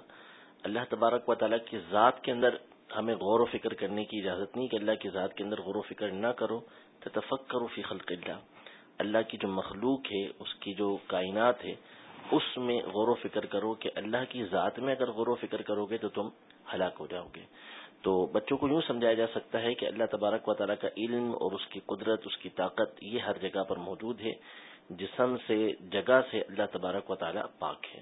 اللہ تبارک و تعالیٰ کی ذات کے اندر ہمیں غور و فکر کرنے کی اجازت نہیں کہ اللہ کی ذات کے اندر غور و فکر نہ کرو تو فی خلق اللہ۔ اللہ کی جو مخلوق ہے، اس کی جو کائنات ہے، اس میں غور و فکر کرو کہ اللہ کی ذات میں اگر غور و فکر کرو گے تو تم ہلاک ہو جاؤ گے۔ تو بچوں کو یوں سمجھایا جا سکتا ہے کہ اللہ تبارک و تعالیٰ کا علم اور اس کی قدرت اس کی طاقت یہ ہر جگہ پر موجود ہے جسم سے جگہ سے اللہ تبارک و تعالیٰ پاک ہے۔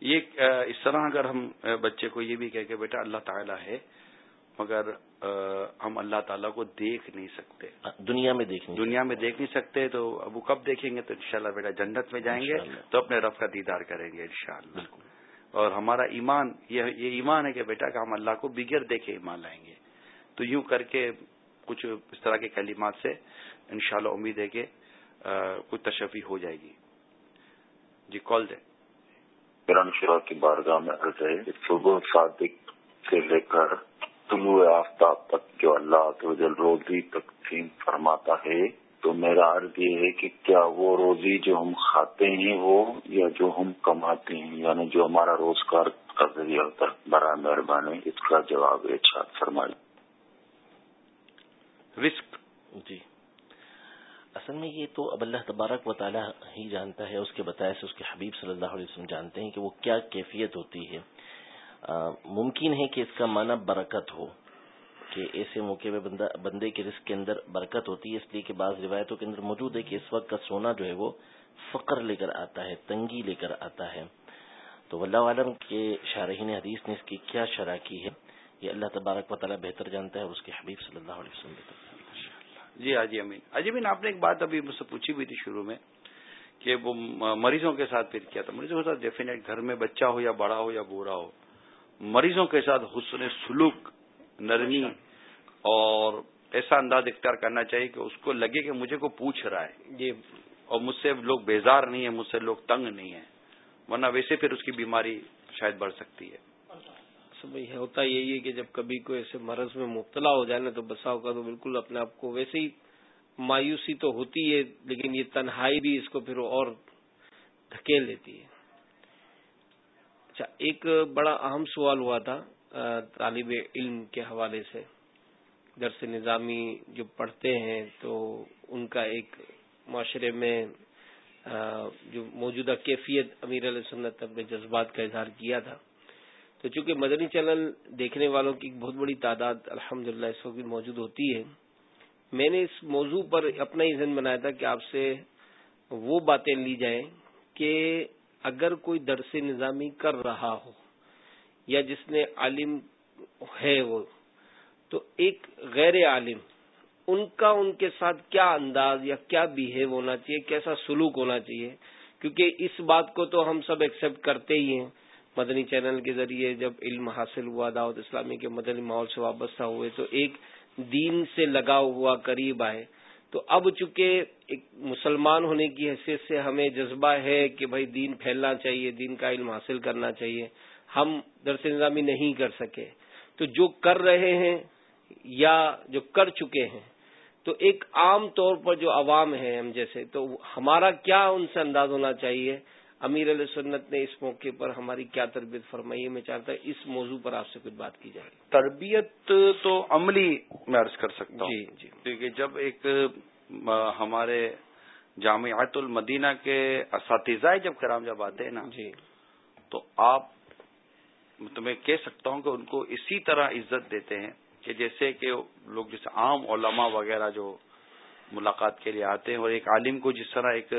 یہ اس طرح اگر ہم بچے کو یہ بھی کہہ کہ بیٹا اللہ تعالیٰ ہے مگر ہم اللہ تعالیٰ کو دیکھ نہیں سکتے۔ دنیا میں دیکھ دنیا میں دیکھ نہیں سکتے تو وہ کب دیکھیں گے؟ تو انشاءاللہ بیٹا جنت میں جائیں گے تو اپنے رب کا دیدار کریں گے انشاءاللہ۔ بالکل۔ اور ہمارا ایمان، یہ ایمان ہے کہ بیٹا، کہ ہم اللہ کو بغیر دیکھے ایمان لائیں گے۔ تو یوں کر کے کچھ اس طرح کے کلمات سے انشاءاللہ امید ہے کہ کچھ تشفی ہو جائے گی۔ جی کال دیں۔ شرا کی بارگاہ میں ہے صبح صادق سے لے کر طلوع آفتاب تک جو اللہ روزی تقسیم فرماتا ہے تو میرا عرض یہ ہے کہ کیا وہ روزی جو ہم کھاتے ہیں وہ یا جو ہم کماتے ہیں؟ یعنی جو ہمارا روزگار کا ذریعہ ہوتا ہے۔ برائے مہربانی، اس کا جواب ارشاد فرمائی رسک جی۔ اصل میں یہ تو اب اللہ تبارک و تعالیٰ ہی جانتا ہے، اس کے بتایا سے اس کے حبیب صلی اللہ علیہ وسلم جانتے ہیں کہ وہ کیا کیفیت ہوتی ہے۔ ممکن ہے کہ اس کا معنی برکت ہو۔ کہ ایسے موقع میں بندے کے رزق کے اندر برکت ہوتی ہے، اس لیے کہ بعض روایتوں کے اندر موجود ہے کہ اس وقت کا سونا جو ہے وہ فقر لے کر آتا ہے، تنگی لے کر آتا ہے۔ تو اللہ عالم کے شارحین حدیث نے اس کی کیا شرح کی ہے؟ یہ اللہ تبارک و تعالیٰ بہتر جانتا ہے اور اس کے حبیب صلی اللہ علیہ وسلم جی حاجی امین۔ حاجی امین، آپ نے ایک بات ابھی مجھ سے پوچھی ہوئی تھی شروع میں کہ وہ مریضوں کے ساتھ پھر کیا تھا؟ مریضوں کے ساتھ ڈیفینیٹ گھر میں بچہ ہو یا بڑا ہو یا بوڑھا ہو، مریضوں کے ساتھ حسن سلوک نرمی اور ایسا انداز اختیار کرنا چاہیے کہ اس کو لگے کہ مجھے کو پوچھ رہا ہے جی۔ اور مجھ سے لوگ بیزار نہیں ہیں مجھ سے لوگ تنگ نہیں ہیں۔ ورنہ ویسے پھر اس کی بیماری شاید بڑھ سکتی ہے۔ ہوتا یہی ہے کہ جب کبھی کوئی ایسے مرض میں مبتلا ہو جائے نا تو بسا ہوگا تو بالکل اپنے آپ کو ویسے ہی مایوسی تو ہوتی ہے لیکن یہ تنہائی بھی اس کو پھر اور دھکیل لیتی ہے۔ اچھا ایک بڑا اہم سوال ہوا تھا۔ طالب علم کے حوالے سے درس نظامی جو پڑھتے ہیں تو ان کا ایک معاشرے میں جو موجودہ کیفیت امیر علیہ سنت اپنے جذبات کا اظہار کیا تھا۔ تو چونکہ مدنی چینل دیکھنے والوں کی بہت بڑی تعداد الحمد للہ اس وقت بھی موجود ہوتی ہے، میں نے اس موضوع پر اپنا ہی ذہن بنایا تھا کہ آپ سے وہ باتیں لی جائیں کہ اگر کوئی درس نظامی کر رہا ہو یا جس نے عالم ہے وہ، تو ایک غیر عالم، ان کا ان کے ساتھ کیا انداز یا کیا بہیو ہونا چاہیے، کیسا سلوک ہونا چاہیے؟ کیونکہ اس بات کو تو ہم سب ایکسپٹ کرتے ہی ہیں۔ مدنی چینل کے ذریعے جب علم حاصل ہوا، دعوت اسلامی کے مدنی ماحول سے وابستہ ہوئے، تو ایک دین سے لگا ہوا قریب آئے۔ تو اب چونکہ ایک مسلمان ہونے کی حیثیت سے ہمیں جذبہ ہے کہ بھائی دین پھیلنا چاہیے، دین کا علم حاصل کرنا چاہیے ہم درس نظامی نہیں کر سکے۔ تو جو کر رہے ہیں یا جو کر چکے ہیں تو ایک عام طور پر جو عوام ہے ہم جیسے تو ہمارا کیا ان سے انداز ہونا چاہیے؟ امیر علیہ سنت نے اس موقع پر ہماری کیا تربیت فرمائی ہے؟ میں چاہتا ہوں اس موضوع پر آپ سے کچھ بات کی جائے۔ تربیت تو عملی میں عرض کر سکتا ہوں۔ جی جی۔ کیونکہ جب ایک ہمارے جامعات المدینہ کے اساتذہ جب کرام جب آتے ہیں نا جی۔ تو آپ تو میں کہہ سکتا ہوں کہ ان کو اسی طرح عزت دیتے ہیں کہ جیسے کہ لوگ جیسے عام علماء وغیرہ جو ملاقات کے لیے آتے ہیں اور ایک عالم کو جس طرح ایک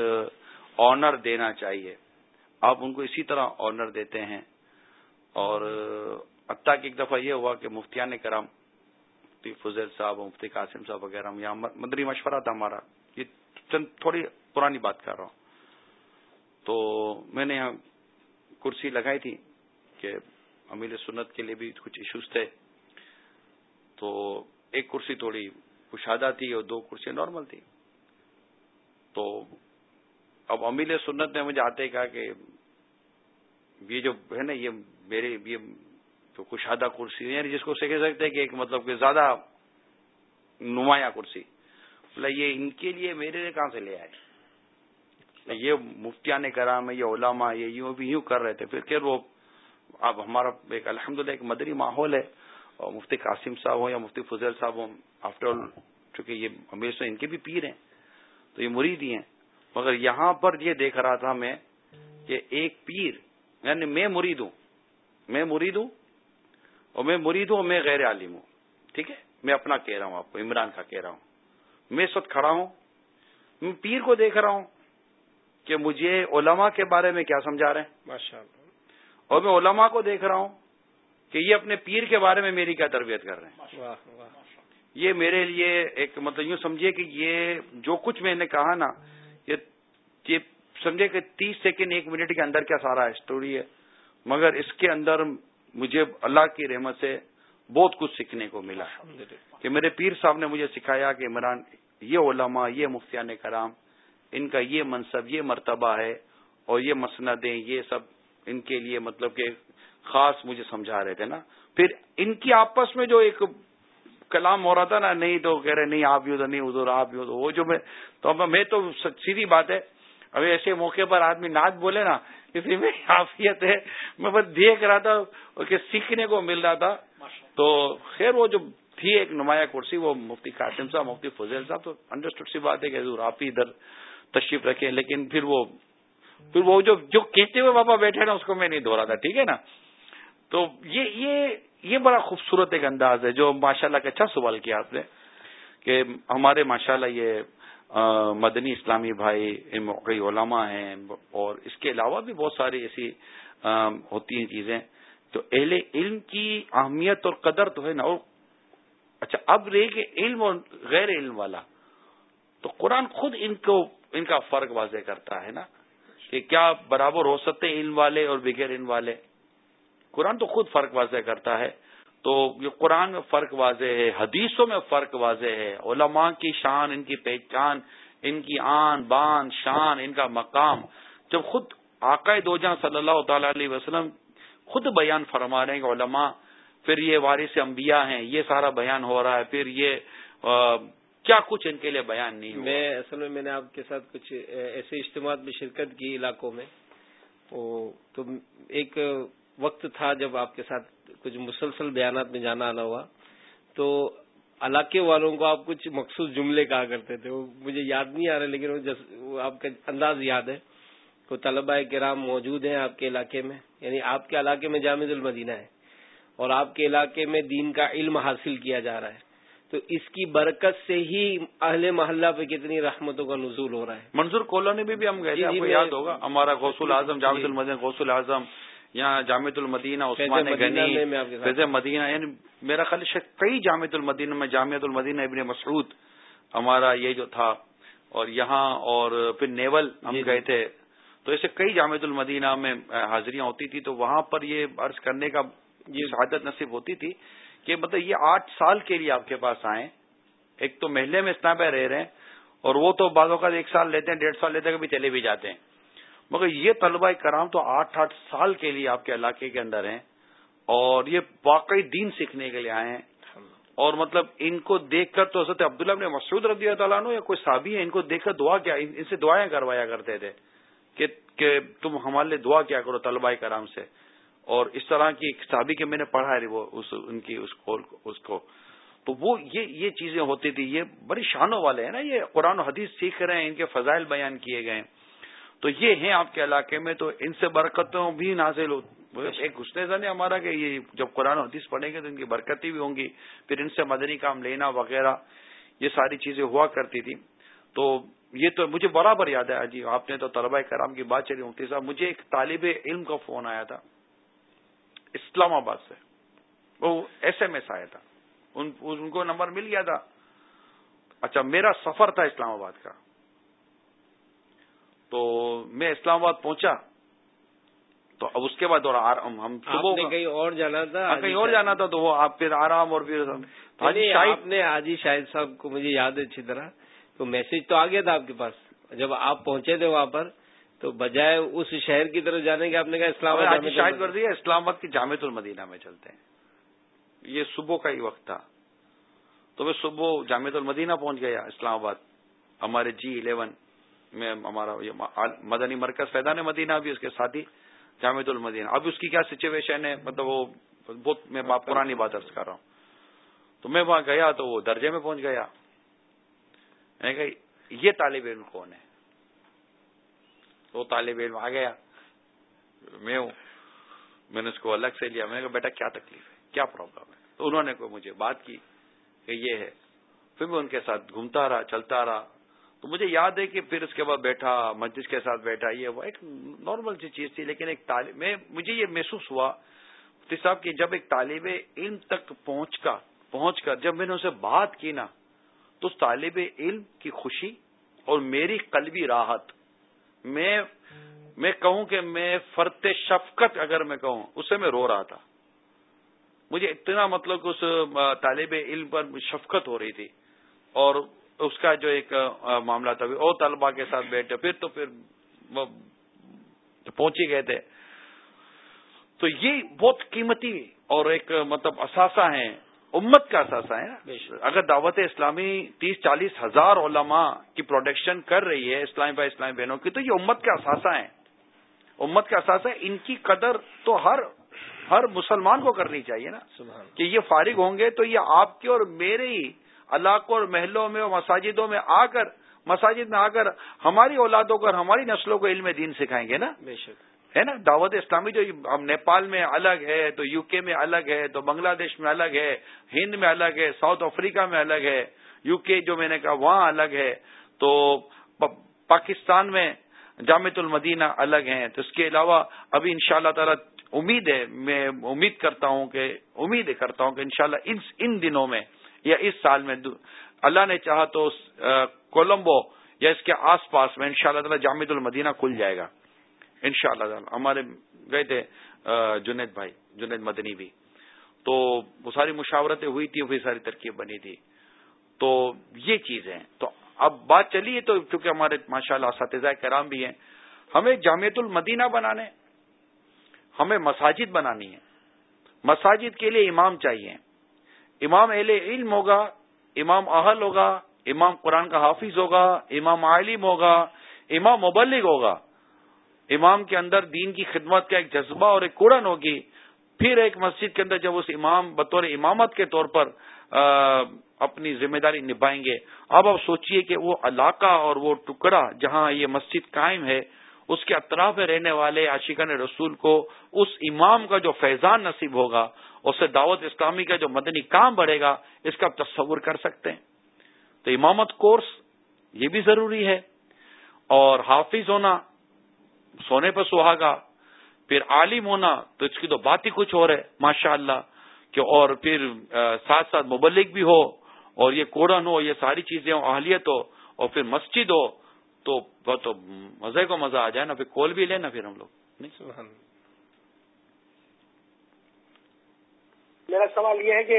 آنر دینا چاہیے، آپ ان کو اسی طرح آنر دیتے ہیں۔ اور حتیٰ کہ ایک دفعہ یہ ہوا کہ مفتیان کرام، مفتی فضل صاحب مفتی قاسم صاحب وغیرہ یہاں مدری مشورہ تھا ہمارا۔ یہ چند تھوڑی پرانی بات کر رہا ہوں۔ تو میں نے یہاں کرسی لگائی تھی کہ امیل سنت کے لیے بھی کچھ ایشوز تھے۔ تو ایک کرسی تھوڑی کشادہ تھی اور دو کرسی نارمل تھی تو اب امیل سنت نے مجھے آتے کہا کہ یہ جو ہے نا، یہ میرے، یہ تو کشادہ کرسی یعنی جس کو کہہ سکتے کہ ایک مطلب کہ زیادہ نمایاں کرسی۔ بولا یہ ان کے لیے میرے لیے کہاں سے لے آئے؟ یہ مفتیان کرام، یہ علماء، یہ یوں بھی یوں کر رہے تھے۔ پھر پھر وہ اب ہمارا ایک الحمد ایک مدری ماحول ہے، اور مفتی قاسم صاحب ہوں یا مفتی فضل صاحب ہوں آفٹر آل چونکہ یہ ہمیشہ ان کے بھی پیر ہیں، تو یہ مرید ہی ہیں۔ مگر یہاں پر یہ دیکھ رہا تھا میں کہ ایک پیر یعنی میں مرید ہوں، میں مرید ہوں، اور میں مرید ہوں اور میں غیر عالم ہوں۔ ٹھیک ہے؟ میں اپنا کہہ رہا ہوں، آپ کو عمران کا کہہ رہا ہوں۔ میں اس وقت کھڑا ہوں، میں پیر کو دیکھ رہا ہوں کہ مجھے علماء کے بارے میں کیا سمجھا رہے ہیں۔ ماشاء اور میں علماء کو دیکھ رہا ہوں کہ یہ اپنے پیر کے بارے میں میری کیا تربیت کر رہے ہیں۔ یہ میرے لیے ایک مطلب یوں سمجھیے کہ یہ جو کچھ میں نے کہا نا یہ سمجھے کہ تیس سیکنڈ ایک منٹ کے اندر کیا سارا اسٹوری ہے۔ مگر اس کے اندر مجھے اللہ کی رحمت سے بہت کچھ سیکھنے کو ملا۔ کہ میرے پیر صاحب نے مجھے سکھایا کہ عمران یہ علماء یہ مفتیان کرام ان کا یہ منصب یہ مرتبہ ہے اور یہ مسندیں یہ سب ان کے لیے مطلب کہ خاص مجھے سمجھا رہے تھے نا۔ پھر ان کی آپس میں جو ایک کلام ہو رہا تھا نا نہیں تو کہہ رہے نہیں آپ یوں تو نہیں ادھر آپ یوں تو وہ جو میں تو میں تو سیدھی بات ہے۔ ابھی ایسے موقع پر آدمی نعت بولے نا کسی میں حافیت ہے۔ میں بس دیکھ رہا تھا کہ سیکھنے کو مل رہا تھا۔ تو خیر وہ جو تھی ایک نمایاں کرسی وہ مفتی قاسم صاحب مفتی فضیل صاحب تو انڈرسٹوڈ سی بات ہے کہ حضور آپ ہی ادھر تشریف رکھے لیکن پھر وہ پھر وہ جو جو کہتے ہوئے بابا بیٹھے نا، اس کو میں نہیں دہرا تھا، ٹھیک ہے نا؟ تو یہ یہ یہ بڑا خوبصورت ایک انداز ہے جو ماشاء اللہ کا اچھا سوال کیا آپ نے کہ ہمارے ماشاء اللہ یہ مدنی اسلامی بھائی کئی علماء ہیں، اور اس کے علاوہ بھی بہت ساری ایسی ہوتی ہیں چیزیں۔ تو اہل علم کی اہمیت اور قدر تو ہے نا، اور اچھا اب رہے کہ علم اور غیر علم والا۔ تو قرآن خود ان کو، ان کا فرق واضح کرتا ہے نا۔ کہ کیا برابر ہو سکتے علم والے اور بغیر علم والے؟ قرآن تو خود فرق واضح کرتا ہے۔ تو یہ قرآن میں فرق واضح ہے، حدیثوں میں فرق واضح ہے۔ علماء کی شان، ان کی پہچان، ان کی آن، بان، شان، ان کا مقام۔ جب خود عقائد دو جہاں صلی اللہ تعالی علیہ وسلم خود بیان فرما رہے ہیں کہ علماء، پھر یہ وارث انبیاء ہیں، یہ سارا بیان ہو رہا ہے، پھر یہ کیا کچھ ان کے لیے بیان نہیں میں اصل میں میں نے آپ کے ساتھ کچھ ایسے اجتماعات میں شرکت کی علاقوں میں۔ تو ایک وقت تھا جب آپ کے ساتھ کچھ مسلسل بیانات میں جانا آنا ہوا۔ تو علاقے والوں کو آپ کچھ مخصوص جملے کہا کرتے تھے۔ وہ مجھے یاد نہیں آ رہے لیکن وہ آپ کا انداز یاد ہے تو طلبہ کرام موجود ہیں آپ کے علاقے میں یعنی آپ کے علاقے میں جامع المدینہ ہے۔ اور آپ کے علاقے میں دین کا علم حاصل کیا جا رہا ہے۔ تو اس کی برکت سے ہی اہل محلہ پہ کتنی رحمتوں کا نزول ہو رہا ہے۔ منظور کالونی میں بھی ہم گئے جی، جی، یاد ہوگا ہمارا غوث اعظم جامع المدین غوث اعظم یہاں جامع المدینہ عثمان غنی فیض مدینہ یعنی میرا خیال کئی جامع المدینہ میں جامع المدینہ ابن مسعود ہمارا یہ جو تھا اور یہاں اور پھر نیول ہم جی، جی۔ گئے تھے۔ تو ایسے کئی جامع المدینہ میں حاضریاں ہوتی تھی تو وہاں پر یہ عرض کرنے کا یہ شہادت نصیب ہوتی تھی۔ کہ مطلب یہ آٹھ سال کے لیے آپ کے پاس آئیں۔ ایک تو محلے میں اتنا پہ رہ رہے ہیں اور وہ تو بعض اوقات ایک سال لیتے ہیں، ڈیڑھ سال لیتے ہیں، کبھی چلے بھی جاتے ہیں۔ مگر یہ طلبہ کرام تو آٹھ آٹھ سال کے لیے آپ کے علاقے کے اندر ہیں اور یہ واقعی دین سیکھنے کے لیے آئے ہیں۔ اور مطلب ان کو دیکھ کر تو حضرت عبداللہ نے مسعود رضی اللہ تعالیٰ یا کوئی صابی ہے ان کو دیکھ کر دعا کیا، ان سے دعائیں کروایا کرتے تھے کہ کہ تم ہمارے لیے دعا کیا کرو طلبہ کرام سے۔ اور اس طرح کی ایک صحابی کے میں نے پڑھا ہے وہ اس ان کی اس اس کو۔ تو وہ یہ یہ چیزیں ہوتی تھی یہ بڑی شانوں والے ہیں نا، یہ قرآن و حدیث سیکھ رہے ہیں، ان کے فضائل بیان کیے گئے ہیں۔ تو یہ ہیں آپ کے علاقے میں، تو ان سے برکتوں بھی نازل ایک حسن زن ہے ہمارا کہ یہ جب قرآن و حدیث پڑھیں گے تو ان کی برکتی بھی ہوں گی۔ پھر ان سے مدنی کام لینا وغیرہ، یہ ساری چیزیں ہوا کرتی تھی تو یہ تو مجھے برابر یاد ہے جی آپ نے تو طلبہ کرام کی بات چلی، مفتی صاحب، مجھے ایک طالب علم کا فون آیا تھا۔ اسلام آباد سے۔ وہ ایس ایم ایس آیا تھا۔ ان کو نمبر مل گیا تھا۔ اچھا میرا سفر تھا اسلام آباد کا۔ تو میں اسلام آباد پہنچا۔ تو اب اس کے بعد اور ہم صبح کہیں اور جانا تھا؟ کہیں اور جانا تھا تو وہ آپ پھر آرام اور پھر آپ نے حاجی شاہد صاحب کو مجھے یاد ہے اچھی طرح۔ تو میسج تو آ گیا تھا آپ کے پاس۔ جب آپ پہنچے تھے وہاں پر تو بجائے اس شہر کی طرف جانے کے آپ نے کہا اسلام آباد شاید کر دیا اسلام آباد کی جامع المدینہ میں چلتے ہیں۔ یہ صبح کا ہی وقت تھا۔ تو میں صبح جامع المدینہ پہنچ گیا اسلام آباد۔ ہمارے جی الیون میں ہمارا مدنی مرکز فیضان مدینہ بھی اس کے ساتھ ہی جامع المدینہ اب اس کی کیا سچویشن ہے؟ مطلب وہ بہت میں پرانی بات ارض کر رہا ہوں۔ تو میں وہاں گیا تو وہ درجے میں پہنچ گیا۔ میں کہ یہ طالب علم کون ہے؟ وہ طالب علم آ گیا۔ میں ہوں۔ میں نے اس کو الگ سے لیا۔ میں نے کہا، بیٹا، کیا تکلیف ہے؟ کیا پرابلم ہے؟ تو انہوں نے کوئی مجھے بات کی کہ یہ ہے۔ پھر میں ان کے ساتھ گھومتا رہا، چلتا رہا۔ تو مجھے یاد ہے کہ پھر اس کے بعد بیٹھا مسجد کے ساتھ بیٹھا۔ یہ وہ ایک نارمل سی چیز تھی، لیکن ایک طالب، میں، مجھے یہ محسوس ہوا، مفتی صاحب، کہ جب ایک طالب علم تک پہنچ کا، پہنچ کر جب میں نے اسے بات کی نا، تو اس طالب علم کی خوشی اور میری قلبی راحت میں میں کہوں کہ میں فرت شفقت اگر میں کہوں اسے میں رو رہا تھا۔ مجھے اتنا مطلب اس طالب علم پر شفقت ہو رہی تھی۔ اور اس کا جو ایک معاملہ تھا اور طلبا کے ساتھ بیٹھے، پھر تو پھر پہنچ ہی گئے تھے۔ تو یہ بہت قیمتی اور ایک مطلب اثاثہ ہیں۔ امت کا اثاثہ ہے اگر دعوت اسلامی تیس چالیس ہزار علماء کی پروڈکشن کر رہی ہے اسلامی بھائی اسلامی بہنوں کی تو یہ امت کا اثاثہ ہے امت کا اثاثہ ہے ان کی قدر تو ہر ہر مسلمان کو کرنی چاہیے نا۔ کہ یہ فارغ ہوں گے تو یہ آپ کے اور میرے ہی علاقوں اور محلوں میں اور مساجدوں میں آ کر مساجد میں آ کر ہماری اولادوں کو اور ہماری نسلوں کو علم دین سکھائیں گے نا؟ بے شک۔ ہے نا؟ دعوت اسلامی جو ہم نیپال میں الگ ہے، تو یو کے میں الگ ہے، تو بنگلہ دیش میں الگ ہے، ہند میں الگ ہے، ساؤتھ افریقہ میں الگ ہے، یو کے جو میں نے کہا وہاں الگ ہے، تو پاکستان میں جامع المدینہ الگ ہیں۔ تو اس کے علاوہ ابھی ان شاء اللہ تعالی امید ہے، میں امید کرتا ہوں کہ، امید کرتا ہوں کہ انشاءاللہ ان دنوں میں یا اس سال میں اللہ نے چاہا تو کولمبو یا اس کے آس پاس میں ان شاء اللہ تعالیٰ جامع المدینہ کھل جائے گا۔ ان شاء اللہ تعالیٰ ہمارے گئے تھے جنید بھائی، جنید مدنی بھی۔ تو وہ ساری مشاورتیں ہوئی تھی وہی ساری ترکیب بنی تھی۔ تو یہ چیز ہے تو اب بات چلی ہے تو، کیونکہ ہمارے ماشاء اللہ اساتذہ کرام بھی ہیں، ہمیں جامعت المدینہ بنانے، ہمیں مساجد بنانی ہے مساجد کے لیے امام چاہیے۔ امام اہل علم ہوگا، امام اہل ہوگا، امام قرآن کا حافظ ہوگا، امام عالم ہوگا، امام مبلغ ہوگا۔ امام کے اندر دین کی خدمت کا ایک جذبہ اور ایک کوڑن ہوگی، پھر ایک مسجد کے اندر جب اس امام بطور امامت کے طور پر اپنی ذمہ داری نبھائیں گے۔ اب آپ سوچئے کہ وہ علاقہ اور وہ ٹکڑا جہاں یہ مسجد قائم ہے، اس کے اطراف میں رہنے والے عاشقان رسول کو اس امام کا جو فیضان نصیب ہوگا، اس سے دعوت اسلامی کا جو مدنی کام بڑھے گا، اس کا آپ تصور کر سکتے ہیں۔ تو امامت کورس یہ بھی ضروری ہے اور حافظ ہونا سونے پر سہاگا پھر عالم ہونا تو اس کی تو بات ہی کچھ اور ہے ماشاء اللہ کہ اور پھر ساتھ ساتھ مبلک بھی ہو، اور یہ کوڑن ہو، یہ ساری چیزیں ہو اہلیت ہو، اور پھر مسجد ہو، تو بہت مزے کو مزہ آ جائے نا پھر کول بھی لیں نا پھر ہم لوگ، نہیں؟ میرا سوال یہ ہے کہ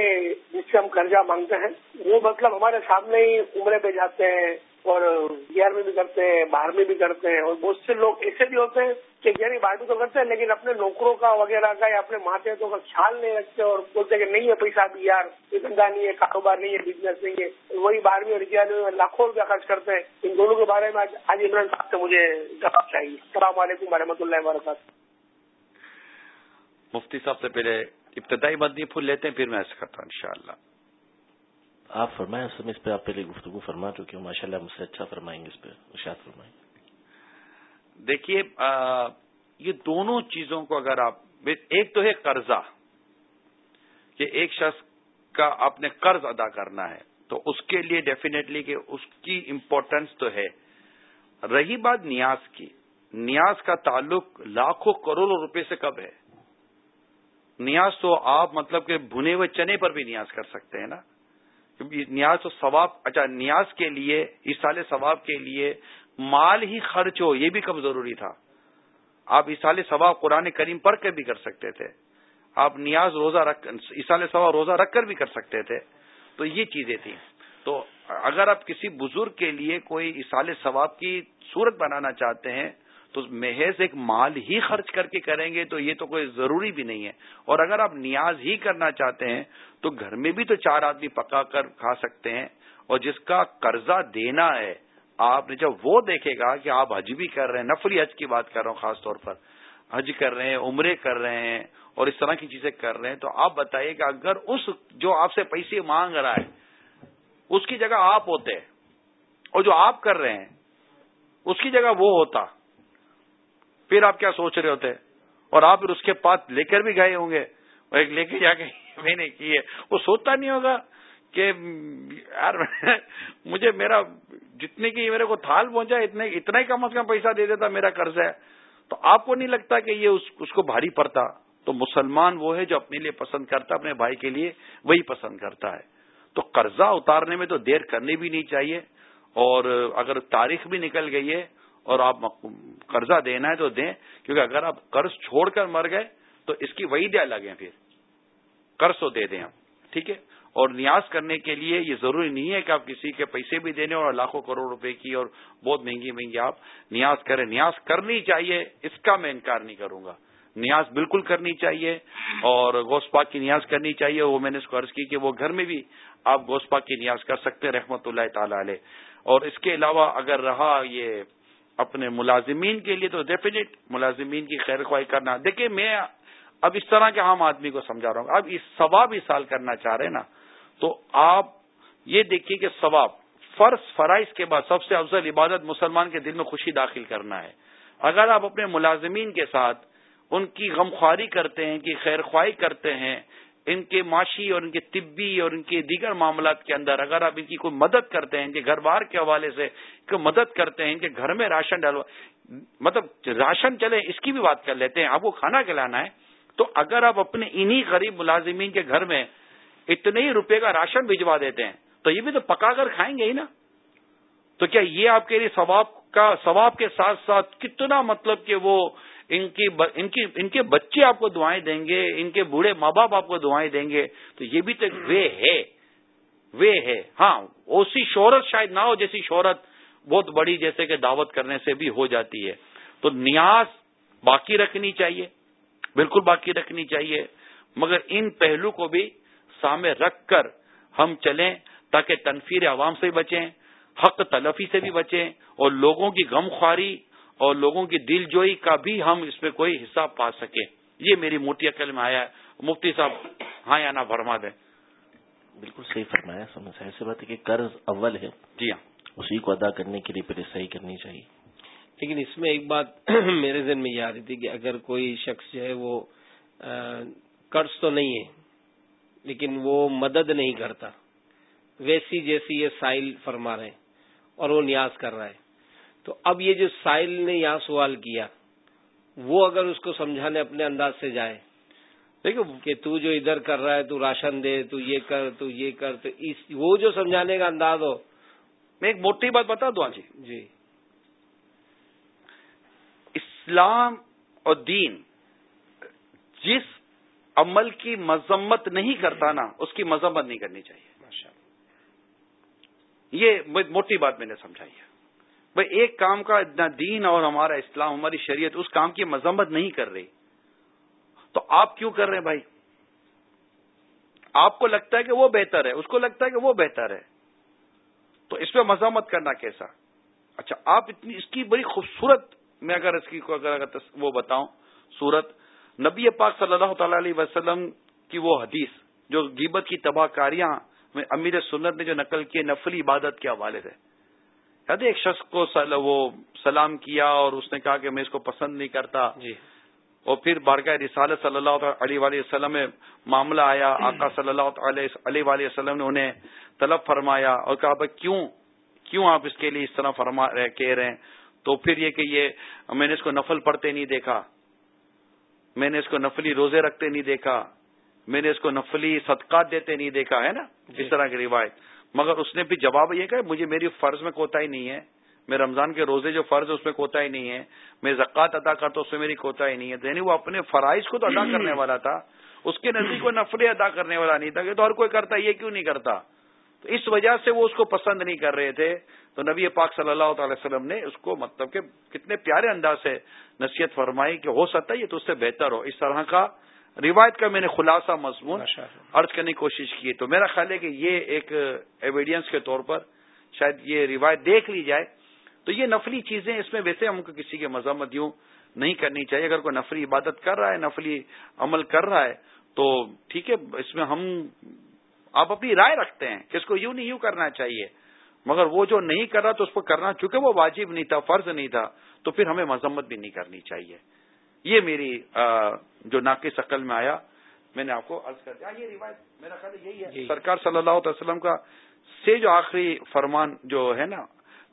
جس سے ہم قرضہ مانگتے ہیں، وہ مطلب ہمارے سامنے ہی عمرے پہ جاتے ہیں اور بہار میں بھی کرتے ہیں، باہر میں بھی کرتے ہیں، اور بہت سے لوگ ایسے بھی ہوتے ہیں کہ یعنی باہر بھی تو کرتے ہیں، لیکن اپنے نوکروں کا وغیرہ کا یا اپنے ماتحتوں کا خیال نہیں رکھتے اور بولتے کہ نہیں ہے پیسہ بھی یار یہ دھندا نہیں ہے، کاروبار نہیں ہے بزنس نہیں ہے، وہی بارہویں اور گیارہویں میں لاکھوں روپیہ خرچ کرتے ہیں، ان دونوں کے بارے میں آج عمران صاحب سے مجھے جواب چاہیے۔ السلام علیکم و رحمۃ اللہ وبرکاتہ۔ مفتی صاحب سے پہلے ابتدائی مدنی پھول لیتے ہیں، پھر میں ایسا کرتا ہوں انشاءاللہ۔ آپ فرمائیں، اس میں اس پہ آپ پہلے گفتگو فرما چکے ہوں ماشاء اللہ مجھ سے اچھا فرمائیں گے اس پہ اشاعت فرمائیں۔ دیکھیے یہ دونوں چیزوں کو اگر آپ، ایک تو ہے قرضہ، کہ ایک شخص کا آپ نے قرض ادا کرنا ہے، تو اس کے لیے ڈیفینیٹلی کہ اس کی امپورٹنس تو ہے۔ رہی بات نیاز کی، نیاز کا تعلق لاکھوں کروڑوں روپے سے کب ہے؟ نیاز تو آپ مطلب کہ بھنے ہوئے چنے پر بھی نیاز کر سکتے ہیں نا؟ نیاز تو ثواب اچھا نیاز کے لیے اسال ثواب کے لیے مال ہی خرچ ہو، یہ بھی کب ضروری تھا۔ آپ اسال ثواب قرآن کریم پڑھ کے بھی کر سکتے تھے۔ آپ نیاز روزہ رکھ اسال ثواب روزہ رکھ کر بھی کر سکتے تھے۔ تو یہ چیزیں تھیں۔ تو اگر آپ کسی بزرگ کے لیے کوئی اسال ثواب کی صورت بنانا چاہتے ہیں تو محض ایک مال ہی خرچ کر کے کریں گے تو یہ تو کوئی ضروری بھی نہیں ہے۔ اور اگر آپ نیاز ہی کرنا چاہتے ہیں تو گھر میں بھی تو چار آدمی پکا کر کھا سکتے ہیں۔ اور جس کا قرضہ دینا ہے، آپ نے جب وہ دیکھے گا کہ آپ حج بھی کر رہے ہیں، نفلی حج کی بات کر رہا ہوں خاص طور پر، حج کر رہے ہیں، عمرے کر رہے ہیں اور اس طرح کی چیزیں کر رہے ہیں، تو آپ بتائیے کہ اگر اس جو آپ سے پیسے مانگ رہا ہے، اس کی جگہ آپ ہوتے اور جو آپ کر رہے ہیں، اس کی جگہ وہ ہوتا۔ پھر آپ کیا سوچ رہے ہوتے؟ اور آپ پھر اس کے پاس لے کر بھی گئے ہوں گے۔ اور ایک لے کے جا کے میں نے کی ہے۔ وہ سوچتا نہیں ہوگا کہ یار مجھے میرا جتنے کی میرے کو تھال پہنچا اتنے اتنا ہی کم از کم پیسہ دے دیتا میرا قرض ہے۔ تو آپ کو نہیں لگتا کہ یہ اس, اس کو بھاری پڑتا؟ تو مسلمان وہ ہے جو اپنے لیے پسند کرتا اپنے بھائی کے لیے وہی پسند کرتا ہے۔ تو قرضہ اتارنے میں تو دیر کرنی بھی نہیں چاہیے۔ اور اگر تاریخ بھی نکل گئی ہے اور آپ قرضہ دینا ہے تو دیں، کیونکہ اگر آپ قرض چھوڑ کر مر گئے تو اس کی وہی دیا لگے پھر۔ قرض تو دے دیں آپ ٹھیک ہے؟ اور نیاز کرنے کے لیے یہ ضروری نہیں ہے کہ آپ کسی کے پیسے بھی دینے اور لاکھوں کروڑ روپے کی اور بہت مہنگی مہنگی آپ نیاز کریں۔ نیاز کرنی چاہیے، اس کا میں انکار نہیں کروں گا۔ نیاز بالکل کرنی چاہیے اور گوشت پاک کی نیاز کرنی چاہیے۔ وہ میں نے اس کو عرض کی کہ وہ گھر میں بھی آپ گوشت پاک کی نیاز کر سکتے رحمت اللہ تعالی علیہ۔ اور اس کے علاوہ اگر رہا یہ اپنے ملازمین کے لیے تو ڈیفینیٹ ملازمین کی خیر خواہ کرنا۔ دیکھیں میں اب اس طرح کے عام آدمی کو سمجھا رہا ہوں۔ اب اس ثواب اس سال کرنا چاہ رہے ہیں نا۔ تو آپ یہ دیکھیے کہ ثواب، فرض، فرائض کے بعد سب سے افضل عبادت مسلمان کے دل میں خوشی داخل کرنا ہے۔ اگر آپ اپنے ملازمین کے ساتھ ان کی غمخواری کرتے ہیں کہ خیر خواہی کرتے ہیں ان کے معاشی اور ان کے طبی اور ان کے دیگر معاملات کے اندر اگر آپ ان کی کوئی مدد کرتے ہیں، ان کے گھر بار کے حوالے سے مدد کرتے ہیں، ان کے گھر میں راشن ڈالو مطلب راشن چلے، اس کی بھی بات کر لیتے ہیں، آپ کو کھانا کھلانا ہے، تو اگر آپ اپنے انہی غریب ملازمین کے گھر میں اتنے ہی روپے کا راشن بھجوا دیتے ہیں، تو یہ بھی تو پکا کر کھائیں گے ہی نا۔ تو کیا یہ آپ کے لیے ثواب کا، ثواب کے ساتھ ساتھ کتنا مطلب کہ وہ ان کی ان کی ان کے بچے آپ کو دعائیں دیں گے، ان کے بوڑھے ماں باپ آپ کو دعائیں دیں گے، تو یہ بھی تو وے ہے۔ وے ہے۔ ہاں اسی شہرت شاید نہ ہو جیسی شہرت بہت بڑی، جیسے کہ دعوت کرنے سے بھی ہو جاتی ہے۔ تو نیاز باقی رکھنی چاہیے، بالکل باقی رکھنی چاہیے۔ مگر ان پہلو کو بھی سامنے رکھ کر ہم چلیں، تاکہ تنفیر عوام سے بچیں، حق تلفی سے بھی بچیں، اور لوگوں کی غم خواری اور لوگوں کی دل جوئی کا بھی ہم اس میں کوئی حصہ پا سکیں۔ یہ میری موٹی عقل میں آیا ہے۔ مفتی صاحب ہاں یا نہ فرما دیں۔ بالکل صحیح فرمایا ایسی بات ہے کہ قرض اول ہے۔ جی ہاں۔ اسی کو ادا کرنے کے لیے پہلے صحیح کرنی چاہیے۔ لیکن اس میں ایک بات میرے ذہن میں یہ آ رہی تھی کہ اگر کوئی شخص جو ہے وہ قرض تو نہیں ہے لیکن وہ مدد نہیں کرتا۔ ویسی جیسی یہ سائل فرما رہے ہیں اور وہ نیاز کر رہا ہے۔ تو اب یہ جو سائل نے یہاں سوال کیا وہ اگر اس کو سمجھانے اپنے انداز سے جائے دیکھو کہ تو جو ادھر کر رہا ہے تو راشن دے تو یہ کر تو یہ کر تو اس وہ جو سمجھانے کا انداز ہو۔ میں ایک موٹی بات بتا دوں جی۔ جی۔ اسلام اور دین جس عمل کی مذمت نہیں کرتا نا اس کی مذمت نہیں کرنی چاہیے۔ یہ موٹی بات میں نے سمجھائی ہے۔ بھائی، ایک کام کا اتنا دین اور ہمارا اسلام، ہماری شریعت اس کام کی مذمت نہیں کر رہی۔ تو آپ کیوں کر رہے ہیں بھائی؟ آپ کو لگتا ہے کہ وہ بہتر ہے، اس کو لگتا ہے کہ وہ بہتر ہے۔ تو اس پہ مذمت کرنا کیسا؟ اچھا آپ اتنی، اس کی بڑی خوبصورت، میں اگر اس کی اگر وہ بتاؤں، صورت، نبی پاک صلی اللہ تعالی علیہ وسلم کی وہ حدیث، جو گیبت کی تباہ کاریاں امیر سنت نے جو نقل کیے نفلی عبادت کے حوالے سے۔ ایک شخص کو وہ سلام کیا اور اس نے کہا کہ میں اس کو پسند نہیں کرتا۔ جی۔ اور پھر بارگاہ رسالت صلی اللہ علیہ وآلہ وسلم میں معاملہ آیا۔ آقا صلی اللہ علیہ وآلہ وسلم نے انہیں طلب فرمایا اور کہا بھائی کیوں کیوں آپ اس کے لیے اس طرح فرما کہہ رہے ہیں؟ تو پھر یہ کہ یہ میں نے اس کو نفل پڑھتے نہیں دیکھا۔ میں نے اس کو نفلی روزے رکھتے نہیں دیکھا۔ میں نے اس کو نفلی صدقات دیتے نہیں دیکھا ہے نا؟ جی۔ اس طرح کی روایت۔ مگر اس نے بھی جواب یہ کہ مجھے میری فرض میں کوتا ہی نہیں ہے۔ میں رمضان کے روزے جو فرض ہے اس میں کوتا ہی نہیں ہے۔ میں زکوٰۃ ادا کرتا اس میں میری کوتا ہی نہیں ہے۔ یعنی وہ اپنے فرائض کو تو ادا کرنے والا تھا۔ اس کے نزدیک وہ نفرے ادا کرنے والا نہیں تھا کہ تو ہر کوئی کرتا، یہ کیوں نہیں کرتا؟ تو اس وجہ سے وہ اس کو پسند نہیں کر رہے تھے۔ تو نبی پاک صلی اللہ تعالی وسلم نے اس کو مطلب کہ کتنے پیارے انداز سے نصیحت فرمائی کہ ہو سکتا ہے یہ تو اس سے بہتر ہو۔ اس طرح کا روایت کا میں نے خلاصہ مضمون عرض کرنے کی کوشش کی۔ تو میرا خیال ہے کہ یہ ایک ایویڈینس کے طور پر شاید یہ روایت دیکھ لی جائے۔ تو یہ نفلی چیزیں اس میں ویسے ہم کو کسی کے مذمت یوں نہیں کرنی چاہیے۔ اگر کوئی نفلی عبادت کر رہا ہے نفلی عمل کر رہا ہے تو ٹھیک ہے اس میں ہم آپ اپنی رائے رکھتے ہیں کہ اس کو یوں نہیں یوں کرنا چاہیے۔ مگر وہ جو نہیں کر رہا تو اس کو کرنا چونکہ وہ واجب نہیں تھا فرض نہیں تھا تو پھر ہمیں مذمت بھی نہیں کرنی چاہیے۔ یہ میری جو ناقص عقل میں آیا میں نے آپ کو عرض کر دیا۔ یہ روایت میرا خیال یہی ہے۔ سرکار صلی اللہ علیہ وسلم کا سے جو آخری فرمان جو ہے نا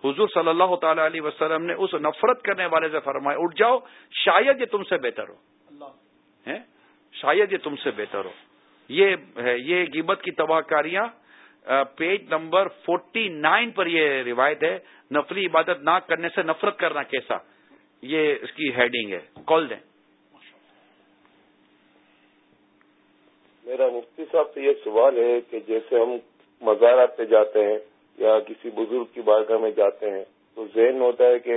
حضور صلی اللہ تعالی علیہ وسلم نے اس نفرت کرنے والے سے فرمایا اٹھ جاؤ شاید یہ تم سے بہتر ہو۔ شاید یہ تم سے بہتر ہو۔ یہ ہے یہ گیبت کی تباہ کاریاں پیج نمبر فورٹی نائن پر یہ روایت ہے نفلی عبادت نہ کرنے سے نفرت کرنا کیسا؟ یہ اس کی ہیڈنگ ہے کال دیں میرا مفتی صاحب سے یہ سوال ہے کہ جیسے ہم مزارات پہ جاتے ہیں یا کسی بزرگ کی بارگاہ میں جاتے ہیں، تو ذہن ہوتا ہے کہ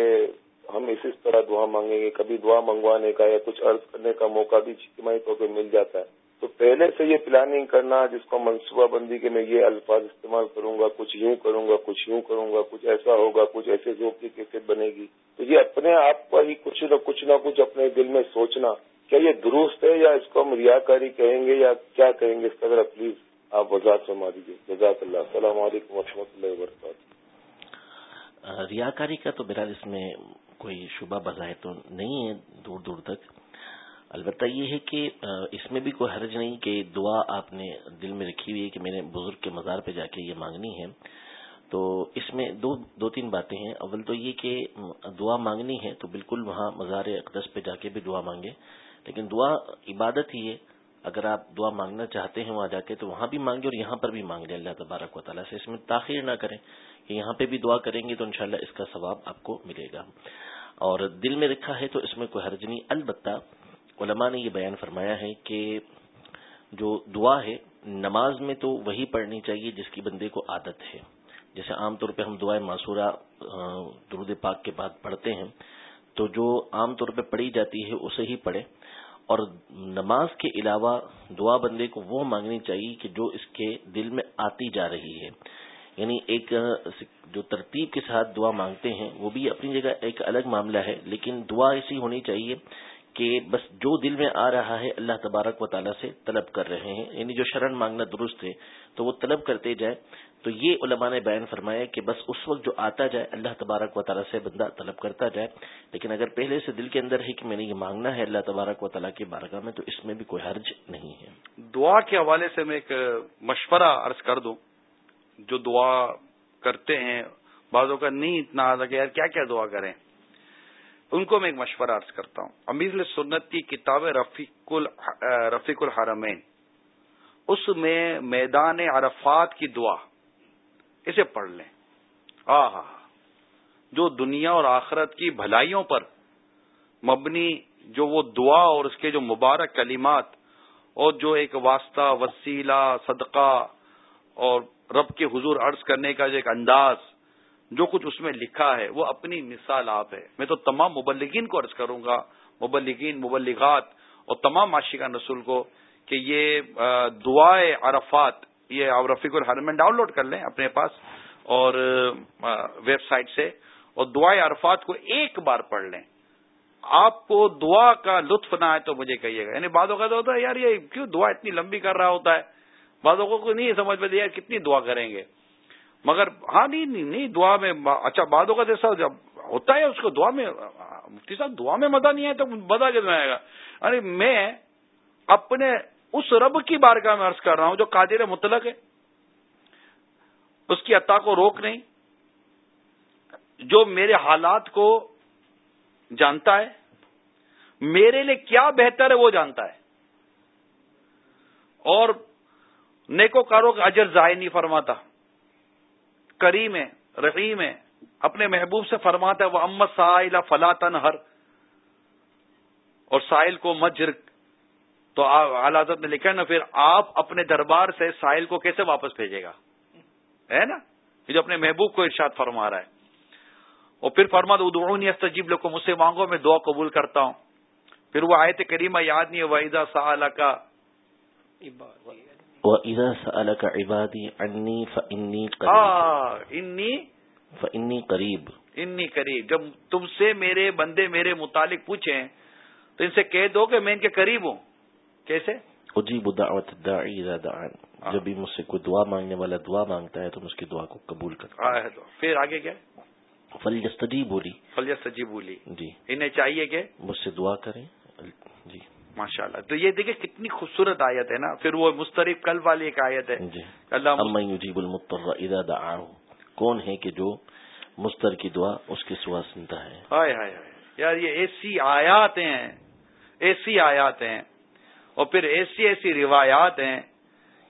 ہم اسی طرح دعا مانگیں گے، کبھی دعا منگوانے کا یا کچھ عرض کرنے کا موقع بھی اجتماعی طور پہ مل جاتا ہے۔ تو پہلے سے یہ پلاننگ کرنا، جس کو منصوبہ بندی کے میں یہ الفاظ استعمال کروں گا، کچھ یوں کروں گا، کچھ یوں کروں گا، کچھ ایسا ہوگا، کچھ ایسے ذوق کی کیفیت بنے گی۔ تو یہ اپنے آپ پر ہی کچھ نہ کچھ نہ کچھ اپنے دل میں سوچنا، کیا یہ درست ہے یا اس کو ہم ریاکاری کہیں گے یا کیا کہیں گے؟ اس کا ذرا پلیز آپ وضاحت فرما دیجیے جزاک اللہ۔ السلام علیکم و رحمۃ اللہ وبرکاتہ۔ ریاکاری کا تو بہرحال اس میں کوئی شبہ بظاہر تو نہیں ہے دور دور تک۔ البتہ یہ ہے کہ اس میں بھی کوئی حرج نہیں کہ دعا آپ نے دل میں رکھی ہوئی ہے کہ میں نے بزرگ کے مزار پہ جا کے یہ مانگنی ہے۔ تو اس میں دو دو تین باتیں ہیں۔ اول تو یہ کہ دعا مانگنی ہے تو بالکل وہاں مزار اقدس پہ جا کے بھی دعا مانگے۔ لیکن دعا عبادت ہی ہے۔ اگر آپ دعا مانگنا چاہتے ہیں وہاں جا کے تو وہاں بھی مانگے اور یہاں پر بھی مانگ لیں اللہ تبارک و تعالیٰ سے۔ اس میں تاخیر نہ کریں کہ یہاں پہ بھی دعا کریں گے تو انشاءاللہ اس کا ثواب آپ کو ملے گا۔ اور دل میں رکھا ہے تو اس میں کوئی حرج نہیں۔ البتہ علماء نے یہ بیان فرمایا ہے کہ جو دعا ہے، نماز میں تو وہی پڑھنی چاہیے جس کی بندے کو عادت ہے۔ جیسے عام طور پہ ہم دعائیں معصورہ درود پاک کے بعد پڑھتے ہیں، تو جو عام طور پہ پڑھی جاتی ہے، اسے ہی پڑھے۔ اور نماز کے علاوہ دعا بندے کو وہ مانگنی چاہیے کہ جو اس کے دل میں آتی جا رہی ہے۔ یعنی ایک جو ترتیب کے ساتھ دعا مانگتے ہیں، وہ بھی اپنی جگہ ایک الگ معاملہ ہے، لیکن دعا ایسی ہونی چاہیے کہ بس جو دل میں آ رہا ہے اللہ تبارک و تعالیٰ سے طلب کر رہے ہیں یعنی جو شرن مانگنا درست ہے، تو وہ طلب کرتے جائیں۔ تو یہ علماء نے بیان فرمایا کہ بس اس وقت جو آتا جائے، اللہ تبارک و تعالیٰ سے بندہ طلب کرتا جائے۔ لیکن اگر پہلے سے دل کے اندر ہے کہ میں نے یہ مانگنا ہے اللہ تبارک و تعالیٰ کے بارگاہ میں، تو اس میں بھی کوئی حرج نہیں ہے۔ دعا کے حوالے سے میں ایک مشورہ عرض کر دوں۔ جو دعا کرتے ہیں بعضوں کا نہیں اتنا آتا کہ یار کیا کیا دعا کریں؟ ان کو میں ایک مشورہ عرض کرتا ہوں. امیر سنت کی کتاب رفیق رفیق الحرمین. اس میں میدان عرفات کی دعا. اسے پڑھ لیں. آ جو دنیا اور آخرت کی بھلائیوں پر مبنی جو وہ دعا اور اس کے جو مبارک کلمات اور جو ایک واسطہ، وسیلہ، صدقہ اور رب کے حضور عرض کرنے کا جو ایک انداز جو کچھ اس میں لکھا ہے، وہ اپنی مثال آپ ہے۔ میں تو تمام مبلگین کو عرض کروں گا مبلگین مبلغات اور تمام معاشقان رسول کو کہ یہ دعائے عرفات، یہ رفیق الحرمین ڈاؤن لوڈ کر لیں اپنے پاس اور ویب سائٹ سے اور دعائے عرفات کو ایک بار پڑھ لیں۔ آپ کو دعا کا لطف نہ آئے تو مجھے کہیے گا۔ یعنی بعض اوقات ہوتا ہے، یار یہ کیوں دعا اتنی لمبی کر رہا ہوتا ہے؟ بعض اوقات کو نہیں سمجھ میں یار کتنی دعا کریں گے؟ مگر ہاں نہیں نہیں, نہیں دعا میں اچھا بعدوں کا جیسا جب ہوتا ہے اس کو دعا میں مفتی صاحب دعا میں مزہ نہیں ہے تو مزہ کتنا آئے گا؟ ارے میں اپنے اس رب کی بارگاہ میں عرض کر رہا ہوں جو قادر مطلق ہے۔ اس کی عطا کو روک نہیں۔ جو میرے حالات کو جانتا ہے میرے لیے کیا بہتر ہے وہ جانتا ہے۔ اور نیکو کارو کا اجر ظاہر نہیں فرماتا۔ کریم ہے، رحیم ہے، اپنے محبوب سے فرماتا ہے وہ امت سائل فلاطن ہر اور سائل کو مجر تو حضرت نے لکھا نا پھر آپ اپنے دربار سے سائل کو کیسے واپس بھیجے گا؟ ہے نا؟ جو اپنے محبوب کو ارشاد فرما رہا ہے۔ اور پھر فرما دو استجیب لوگ مجھ سے مانگو، میں دعا قبول کرتا ہوں۔ پھر وہ آئے تھے کریمہ یاد نہیں وحیدہ سا کا عبادی انی فنی انی فنی قریب انی قریب جب تم سے میرے بندے میرے متعلق پوچھیں تو ان سے کہہ دو کہ میں ان کے قریب ہوں. کیسے؟ اجیب دعوت الداعی اذا دعان. جب بھی مجھ سے کوئی دعا مانگنے والا دعا مانگتا ہے تو میں اس کی دعا کو قبول کرتا ہوں. پھر آگے کیا؟ فلیستجی بولی فلیستجی بولی جی. انہیں چاہیے کہ؟ مجھ سے دعا کریں. جی. ماشاء اللہ تو یہ دیکھیں کتنی خوبصورت آیت ہے نا۔ پھر وہ مسترف کل والی ایک آیت ہے۔ جی۔ اللہ دعاه کون ہے کہ جو مستر کی دعا اس کی سوا سنتا ہے؟ ہائے ہائے۔ یار یہ ایسی آیات ہیں۔ ایسی آیات ہیں۔ اور پھر ایسی ایسی روایات ہیں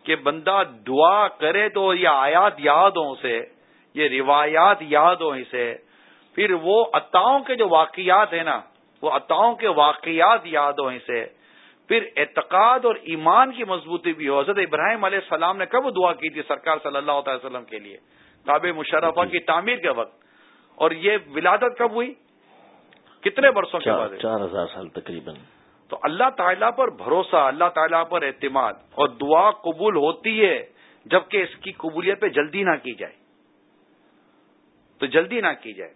کہ بندہ دعا کرے تو یہ آیات یاد ہوں اسے۔ یہ روایات یاد ہوں اسے۔ پھر وہ عطاؤں کے جو واقعات ہیں نا وہ عطاؤں کے واقعات یاد ہوں اسے پھر اعتقاد اور ایمان کی مضبوطی بھی ہو۔ حضرت ابراہیم علیہ السلام نے کب دعا کی تھی سرکار صلی اللہ تعالی وسلم کے لیے؟ کاب مشرفہ کی تعمیر کے وقت۔ اور یہ ولادت کب ہوئی؟ کتنے برسوں کے بعد چار ہزار سال تقریباً۔ تو اللہ تعالیٰ پر بھروسہ اللہ تعالیٰ پر اعتماد اور دعا قبول ہوتی ہے جبکہ اس کی قبولیت پہ جلدی نہ کی جائے۔ تو جلدی نہ کی جائے۔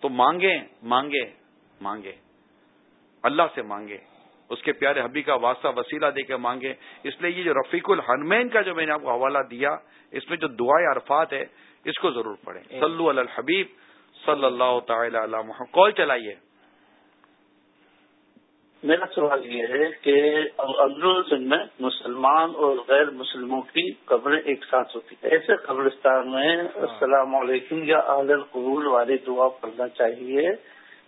تو مانگے مانگے مانگے اللہ سے مانگے۔ اس کے پیارے حبی کا واسطہ وسیلہ دے کے مانگے۔ اس لیے یہ جو رفیق الحنمین کا جو میں نے آپ کو حوالہ دیا اس میں جو دعائیں عرفات ہے اس کو ضرور پڑھیں۔ صلو علی الحبیب صلی اللہ تعالی علی محمد۔ کال چلائیے۔ میرا سوال یہ ہے کہ میں مسلمان اور غیر مسلموں کی قبریں ایک ساتھ ہوتی ایسے قبرستان میں السلام علیکم یا اہل القبول والی دعا پڑھنا چاہیے۔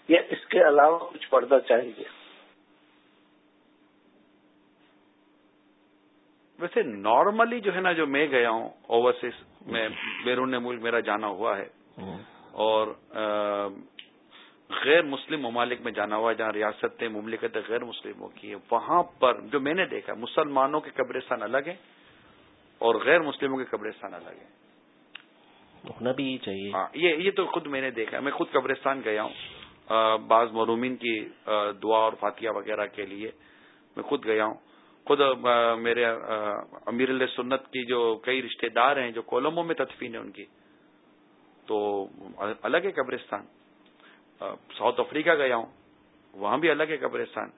یا اس کے علاوہ کچھ پڑھنا چاہیے؟ ویسے نارملی جو ہے نا جو میں گیا ہوں اوورسیز میں بیرون ملک میرا جانا ہوا ہے۔ اور غیر مسلم ممالک میں جانا ہوا جہاں ریاستیں مملکت غیر مسلموں کی وہاں پر جو میں نے دیکھا مسلمانوں کے قبرستان الگ ہیں اور غیر مسلموں کے قبرستان الگ ہیں۔ ہونا بھی چاہیے۔ ہاں یہ یہ تو خود میں نے دیکھا میں خود قبرستان گیا ہوں۔ بعض مرومین کی دعا اور فاتحہ وغیرہ کے لیے میں خود گیا ہوں۔ خود میرے امیر اللہ سنت کی جو کئی رشتہ دار ہیں جو کولموں میں تدفین ہے ان کی، تو الگ ہے قبرستان۔ ساؤتھ افریقہ گیا ہوں، وہاں بھی الگ ہے قبرستان۔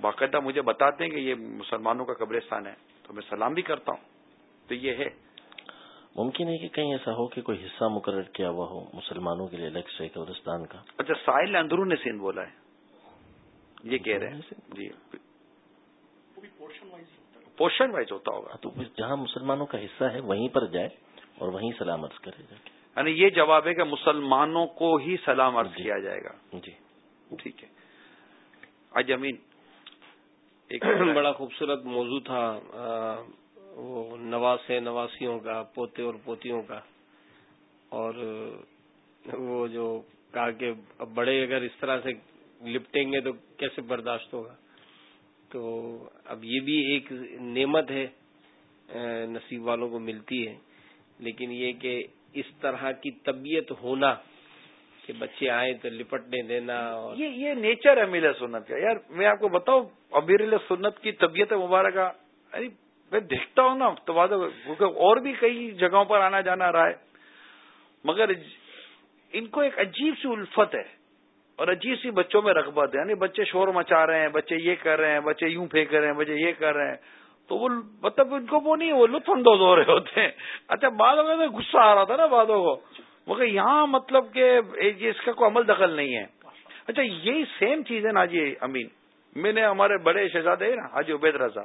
باقاعدہ مجھے بتاتے ہیں کہ یہ مسلمانوں کا قبرستان ہے، تو میں سلام بھی کرتا ہوں۔ تو یہ ہے۔ ممکن ہے کہ کہیں ایسا ہو کہ کوئی حصہ مقرر کیا ہوا ہو مسلمانوں کے لیے الگ سے قبرستان کا؟ اچھا ساحل اندرون نے سین بولا ہے۔ یہ کہہ رہے ہیں۔ جی۔ پورشن وائز ہوتا ہوگا۔ تو جہاں مسلمانوں کا حصہ ہے وہیں پر جائے اور وہیں سلامت کرے جا کے۔ یعنی یہ جواب ہے کہ مسلمانوں کو ہی سلام عرض جی۔ کیا جائے گا۔ جی۔ ٹھیک ہے۔ آج امین ایک بڑا خوبصورت موضوع تھا۔ وہ نواسے نواسیوں کا، پوتے اور پوتیوں کا۔ اور وہ جو کہا کہ بڑے اگر اس طرح سے لپٹیں گے تو کیسے برداشت ہوگا؟ تو اب یہ بھی ایک نعمت ہے نصیب والوں کو ملتی ہے۔ لیکن یہ کہ اس طرح کی طبیعت ہونا کہ بچے آئے تو لپٹنے دینا اور یہ یہ نیچر ہے میرے سنت کا۔ یار، میں آپ کو بتاؤں ابیر سنت کی طبیعت مبارکہ میں دیکھتا ہوں نا تو اور بھی کئی جگہوں پر آنا جانا رہا ہے، مگر ان کو ایک عجیب سی الفت ہے اور عجیب سی بچوں میں رغبت ہے۔ یعنی بچے شور مچا رہے ہیں، بچے یہ کر رہے ہیں، بچے یوں پھینک رہے ہیں، بچے یہ کر رہے ہیں۔ تو وہ مطلب ان کو وہ نہیں وہ لطف اندوز ہو رہے ہوتے ہیں۔ اچھا بعد میں غصہ آ رہا تھا نا بعدوں کو۔ مگر یہاں مطلب کہ اس کا کوئی عمل دخل نہیں ہے۔ اچھا یہی سیم چیز ہے نا جی امین۔ میں نے ہمارے بڑے شہزادے نا، حاجی عبید رضا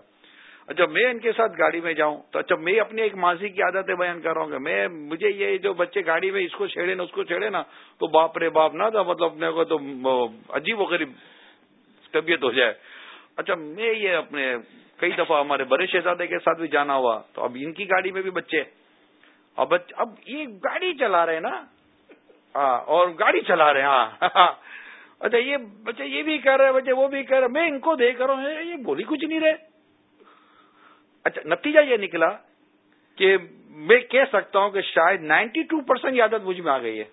اچھا میں ان کے ساتھ گاڑی میں جاؤں تو اچھا میں اپنی ایک ماضی کی عادتیں بیان کر رہا ہوں کہ میں مجھے یہ جو بچے گاڑی میں اس کو چھیڑے نا اس کو چھیڑے نا تو باپ رے باپ نہ تھا مطلب اپنے کو تو عجیب و غریب طبیعت ہو جائے۔ اچھا میں یہ اپنے کئی دفعہ ہمارے بڑے شہزادے کے ساتھ بھی جانا ہوا، تو اب ان کی گاڑی میں بھی بچے اب اب یہ گاڑی چلا رہے ہیں نا۔ ہاں اور گاڑی چلا رہے ہیں ہاں۔ اچھا یہ بچے یہ بھی کر رہے بچے وہ بھی کر رہے میں ان کو دیکھ رہا ہوں، یہ بولی کچھ نہیں رہے۔ اچھا نتیجہ یہ نکلا کہ میں کہہ سکتا ہوں کہ شاید نائنٹی ٹو پرسینٹ عادت مجھ میں آ گئی ہے۔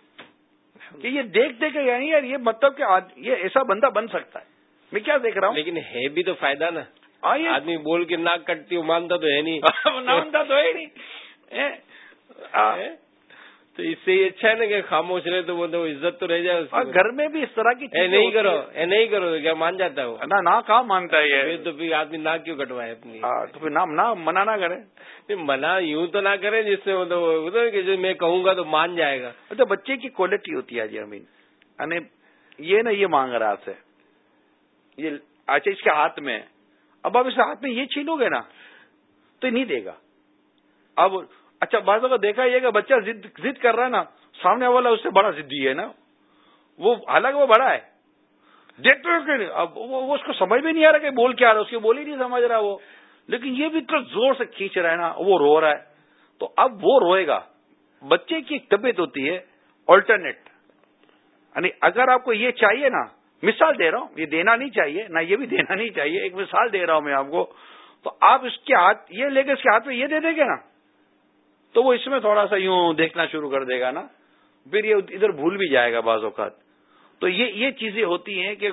کہ یہ دیکھ دیکھ یعنی یار یہ مطلب کہ یہ ایسا بندہ بن سکتا ہے۔ میں کیا دیکھ رہا ہوں؟ لیکن ہے بھی تو فائدہ نا۔ آدمی بول کے ناک کٹتی ہوں مانتا تو ہے نہیں۔ مانتا تو ہے نہیں۔ تو اس سے یہ اچھا ہے نا کہ خاموش رہے تو وہ تو عزت تو رہ جائے گھر میں بھی اس طرح کی نہیں کرو اے نہیں کرو کیا مان جاتا ہے وہ؟ نہ کہاں مانتا ہے تو پھر آدمی نہ کیوں کٹوائے اپنی؟ تو پھر نہ منع نہ کرے۔ منع یوں تو نہ کرے جس سے مطلب میں کہوں گا تو مان جائے گا۔ اچھا بچے کی کوالٹی ہوتی ہے جی امین۔ یعنی یہ نا یہ مانگ رہا سے۔ یہ اچھا اس کے ہاتھ میں۔ اب آپ اس ہاتھ میں یہ چھینو گے نا تو نہیں دے گا۔ اب اچھا بازو کا دیکھا یہ کہ بچہ ضد کر رہا ہے نا، سامنے والا اس سے بڑا ضدی ہے نا۔ وہ حالانکہ وہ بڑا ہے۔ دیکھتے اب وہ اس کو سمجھ بھی نہیں آ رہا کہ بول کیا رہا اس کی بول ہی نہیں سمجھ رہا وہ۔ لیکن یہ بھی اتنا زور سے کھینچ رہا ہے نا، وہ رو رہا ہے۔ تو اب وہ روئے گا۔ بچے کی ایک طبیعت ہوتی ہے آلٹرنیٹ یعنی اگر آپ کو یہ چاہیے نا، مثال دے رہا ہوں، یہ دینا نہیں چاہیے، نہ یہ بھی دینا نہیں چاہیے، ایک مثال دے رہا ہوں میں آپ کو۔ تو آپ اس کے ہاتھ، یہ لے کے اس کے ہاتھ میں یہ دے دیں گے نا۔ تو وہ اس میں تھوڑا سا یوں دیکھنا شروع کر دے گا نا، پھر یہ ادھر بھول بھی جائے گا بعض اوقات۔ تو یہ یہ چیزیں ہوتی ہیں کہ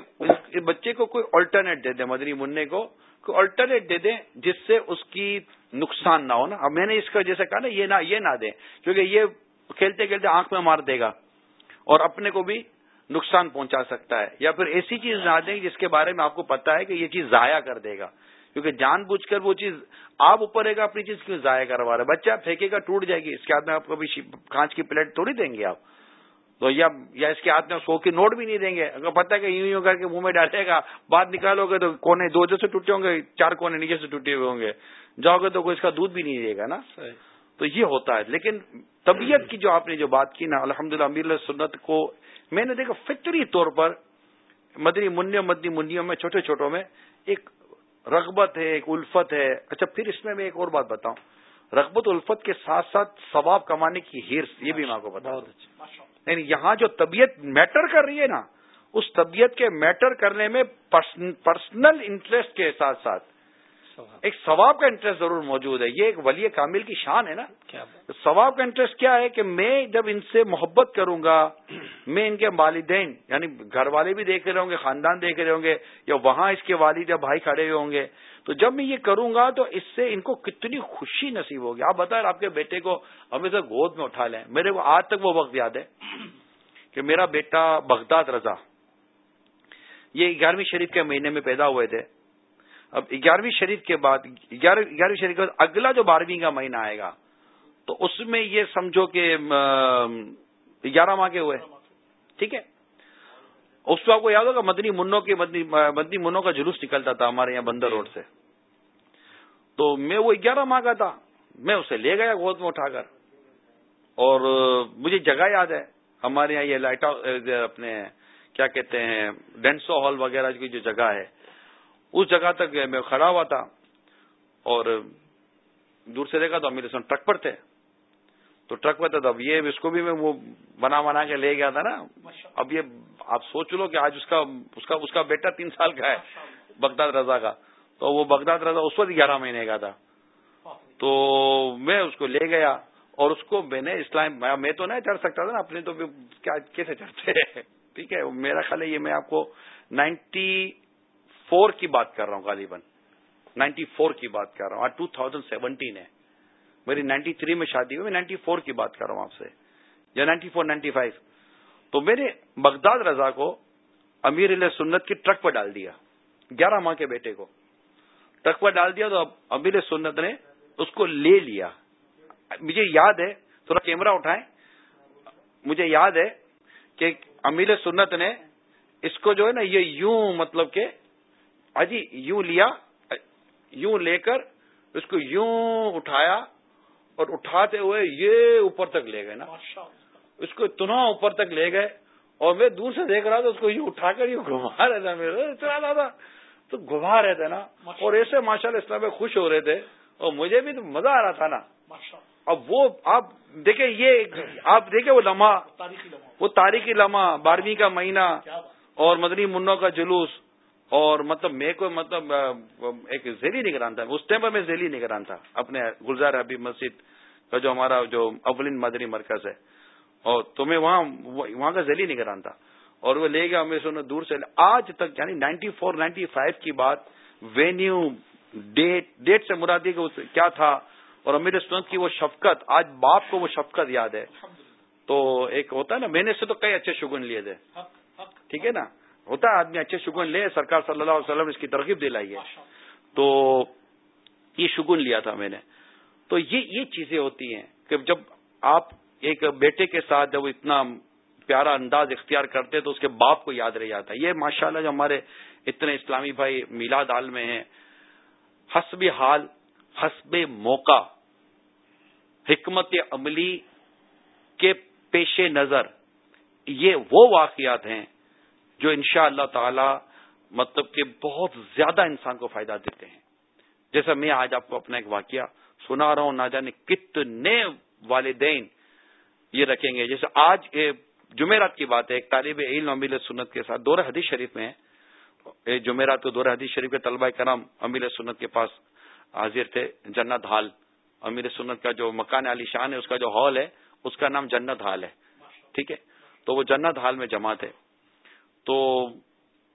بچے کو کوئی آلٹرنیٹ دے دیں مدنی منع کو، کوئی آلٹرنیٹ دے دیں جس سے اس کی نقصان نہ ہو نا۔ اب میں نے اس کا جیسے کہا نا، یہ نہ یہ نہ دیں کیونکہ یہ کھیلتے کھیلتے آنکھ میں مار دے گا اور اپنے کو بھی نقصان پہنچا سکتا ہے۔ یا پھر ایسی چیز نہ دیں جس کے بارے میں آپ کو پتا ہے کہ یہ چیز ضائع کر دے گا۔ کیونکہ جان بوجھ کر وہ چیز آپ اوپر گا اپنی چیز کیوں ضائع کروا رہے بچہ پھینکے گا ٹوٹ جائے گی اس کے ہاتھ میں آپ کبھی کانچ کی پلیٹ تھوڑی دیں گے آپ؟ تو یا یا اس کے ہاتھ میں سو کی نوٹ بھی نہیں دیں گے۔ اگر پتہ ہے کہ یوں یوں کر کے منہ میں ڈالے گا بات نکالو گے تو کونے دو جو سے ٹوٹے ہوں گے چار کونے نیچے سے ٹوٹے ہوئے ہوں گے۔ جاؤ گے تو کوئی اس کا دودھ بھی نہیں دے گا نا؟ تو یہ ہوتا ہے۔ لیکن طبیعت کی جو آپ نے جو بات کی نا الحمد للہ امیر سنت کو میں نے دیکھا فطری طور پر مدنی منیہ مدنی منیوں میں چھوٹے چھوٹوں میں ایک رغبت ہے ایک الفت ہے۔ اچھا پھر اس میں میں ایک اور بات بتاؤں۔ رغبت الفت کے ساتھ ساتھ ثواب کمانے کی ہیرس یہ بھی میں آپ کو بتاؤں یعنی یہاں جو طبیعت میٹر کر رہی ہے نا اس طبیعت کے میٹر کرنے میں پرسنل انٹرسٹ کے ساتھ ساتھ ایک ثواب کا انٹرسٹ ضرور موجود ہے۔ یہ ایک ولی کامل کی شان ہے نا۔ ثواب کا انٹرسٹ کیا ہے کہ میں جب ان سے محبت کروں گا میں ان کے والدین یعنی گھر والے بھی دیکھ رہے ہوں گے خاندان دیکھ رہے ہوں گے یا وہاں اس کے والد یا بھائی کھڑے ہوئے ہوں گے تو جب میں یہ کروں گا تو اس سے ان کو کتنی خوشی نصیب ہوگی۔ آپ بتائیں آپ کے بیٹے کو ہمیشہ گود میں اٹھا لیں۔ میرے کو آج تک وہ وقت یاد ہے کہ میرا بیٹا بغداد رضا یہ گیارہویں شریف کے مہینے میں پیدا ہوئے تھے۔ اب گیارہویں شریف کے بعد گیارہویں شریف کے بعد اگلا جو بارہویں کا مہینہ آئے گا، تو اس میں یہ سمجھو کہ گیارہ ماہ کے ہوئے۔ ٹھیک ہے؟ اس کو آپ کو یاد ہوگا، مدنی منوں کے مدنی منوں کا جلوس نکلتا تھا ہمارے یہاں بندر روڈ سے۔ تو میں وہ گیارہ ماہ کا تھا۔ میں اسے لے گیا گود میں اٹھا کر۔ اور مجھے جگہ یاد ہے، ہمارے یہاں یہ لائٹ اپنے کیا کہتے ہیں، ڈینسو ہال وغیرہ کی جو جگہ ہے اس جگہ تک میں کھڑا ہوا تھا اور دور سے دیکھا تو میرے سن ٹرک پر تھے۔ تو ٹرک پر تھا تو اب یہ اس کو بھی میں وہ بنا بنا کے لے گیا تھا نا۔ اب یہ آپ سوچ لو کہ آج اس کا اس کا اس کا بیٹا تین سال کا ہے بغداد رضا کا۔ تو وہ بغداد رضا اس وقت گیارہ مہینے کا تھا۔ تو میں اس کو لے گیا اور اس کو میں نے اسلام میں تو نہیں چڑھ سکتا تھا نا اپنے تو کیا کیسے چڑھتے؟ ٹھیک ہے میرا خیال ہے یہ میں آپ کو نائنٹی فور کی بات کر رہا ہوں غالباً، نائنٹی فور کی بات کر رہا ہوں۔ آج ٹو تھاؤزینڈ سیونٹین ہے۔ میری نائنٹی تھری میں شادی ہوئی، میں نائنٹی فور کی بات کر رہا ہوں آپ سے۔ یا نائنٹی فور، نائنٹی فائیو۔ تو میں نے بغداد رضا کو امیر علیہ سنت کی ٹرک پر ڈال دیا، گیارہ ماہ کے بیٹے کو۔ ٹرک پر ڈال دیا تو امیر سنت نے اس کو لے لیا۔ مجھے یاد ہے، تھوڑا کیمرہ اٹھائیں۔ مجھے یاد ہے کہ امیل سنت نے اس کو جو ہے نا، یہ یوں مطلب کہ اجی یوں لیا یوں لے کر اس کو یوں اٹھایا اور اٹھاتے ہوئے یہ اوپر تک لے گئے نا۔ اس کو اتنا اوپر تک لے گئے اور میں دور سے دیکھ رہا تھا اس کو یوں اٹھا کر یوں گھما رہا تھا میرے اتنا زیادہ۔ تو گھما رہے تھے نا۔ اور ایسے ماشاء اللہ اسلام میں خوش ہو رہے تھے۔ اور مجھے بھی تو مزہ آ رہا تھا نا۔ اب وہ آپ دیکھیں یہ آپ دیکھیں وہ لمحہ۔ وہ تاریخی لمحہ بارہویں کا مہینہ اور مدنی منوں کا جلوس۔ اور مطلب میں کو مطلب ایک ذیلی نگران تھا اس ٹائم پر میں ذیلی نگران تھا اپنے گلزار حبیب مسجد کا جو ہمارا جو اولین مدنی مرکز ہے اور تو میں وہاں وہاں کا ذیلی نگران تھا اور وہ لے گیا میں سنو دور سے۔ آج تک یعنی نائنٹی فور نائنٹی فائیو کی بات وینیو ڈیٹ ڈیٹ سے مرادی کیا تھا۔ اور امیر سنت کی وہ شفقت آج باپ کو وہ شفقت یاد ہے۔ تو ایک ہوتا ہے نا میں نے سے تو کئی اچھے شگن لیے تھے۔ ٹھیک ہے نا؟ ہوتا ہے آدمی اچھے شگن لے سرکار صلی اللہ علیہ وسلم اس کی ترغیب دلائی ہے۔ تو یہ شگن لیا تھا میں نے۔ تو یہ یہ چیزیں ہوتی ہیں کہ جب آپ ایک بیٹے کے ساتھ جب اتنا پیارا انداز اختیار کرتے تو اس کے باپ کو یاد رہ جاتا ہے۔ یہ ماشاءاللہ جو ہمارے اتنے اسلامی بھائی میلاد عال میں ہیں حسب حال حسب موقع حکمت عملی کے پیش نظر یہ وہ واقعات ہیں جو ان شاء اللہ تعالی مطلب کہ بہت زیادہ انسان کو فائدہ دیتے ہیں۔ جیسا میں آج آپ کو اپنا ایک واقعہ سنا رہا ہوں، نہ جانے کتنے والدین یہ رکھیں گے۔ جیسے آج جمعرات کی بات ہے، ایک طالب علم امیل سنت کے ساتھ دور حدیث شریف میں ہے۔ جمعرات کو دور حدیث شریف کے طلبہ کرام امیل سنت کے پاس حاضر تھے، جنت ہال۔ امیر سنت کا جو مکان علی شان ہے، اس کا جو ہال ہے، اس کا نام جنت ہال ہے۔ ٹھیک ہے؟ تو وہ جنت ہال میں جمع تھے تو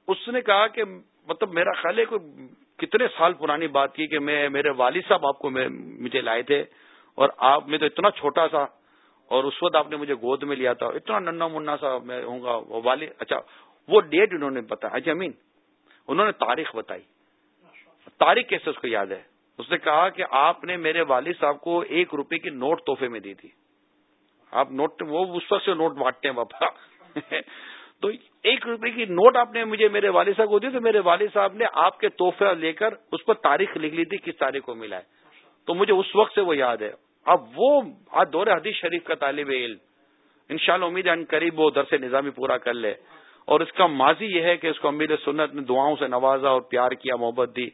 اس نے کہا کہ مطلب میرا خیال ہے کوئی کتنے سال پرانی بات کی کہ میں میرے والد صاحب آپ کو مجھے لائے تھے اور آپ میں تو اتنا چھوٹا سا اور اس وقت آپ نے مجھے گود میں لیا تھا۔ اتنا ننا منا سا میں ہوں گا۔ وہ والد اچھا وہ ڈیٹ انہوں نے بتایا۔ اجی امین، انہوں نے تاریخ بتائی۔ تاریخ کیسے اس کو یاد ہے؟ اس نے کہا کہ آپ نے میرے والد صاحب کو ایک روپے کی نوٹ تحفے میں دی تھی۔ آپ نوٹ وہ اس وقت سے نوٹ بانٹتے ہیں۔ باپا تو ایک روپے کی نوٹ آپ نے مجھے میرے والد صاحب کو دی تو میرے والد صاحب نے آپ کے تحفے لے کر اس پر تاریخ لکھ لی تھی کس تاریخ کو ملا ہے۔ تو مجھے اس وقت سے وہ یاد ہے۔ اب وہ آج دور حدیث شریف کا طالب علم ان شاء اللہ امید ان قریب وہ درس نظامی پورا کر لے۔ اور اس کا ماضی یہ ہے کہ اس کو امیر سنت نے دعاؤں سے نوازا اور پیار کیا، محبت دی۔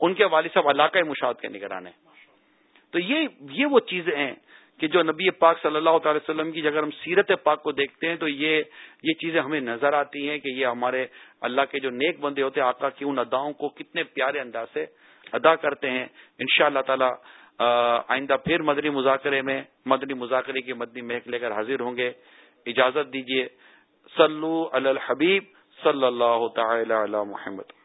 ان کے والد صاحب علاقہ مشاہد کے نگران ہیں تو یہ یہ وہ چیزیں ہیں۔ کہ جو نبی پاک صلی اللہ تعالی وسلم کی اگر ہم سیرت پاک کو دیکھتے ہیں تو یہ یہ چیزیں ہمیں نظر آتی ہیں کہ یہ ہمارے اللہ کے جو نیک بندے ہوتے ہیں، آقا کی ان اداؤں کو کتنے پیارے انداز سے ادا کرتے ہیں۔ ان شاء اللہ تعالی آئندہ پھر مدنی مذاکرے میں، مدنی مذاکرے کی مدنی مہک لے کر حاضر ہوں گے۔ اجازت دیجیے سلو الحبیب صلی اللہ تعالی علی محمد۔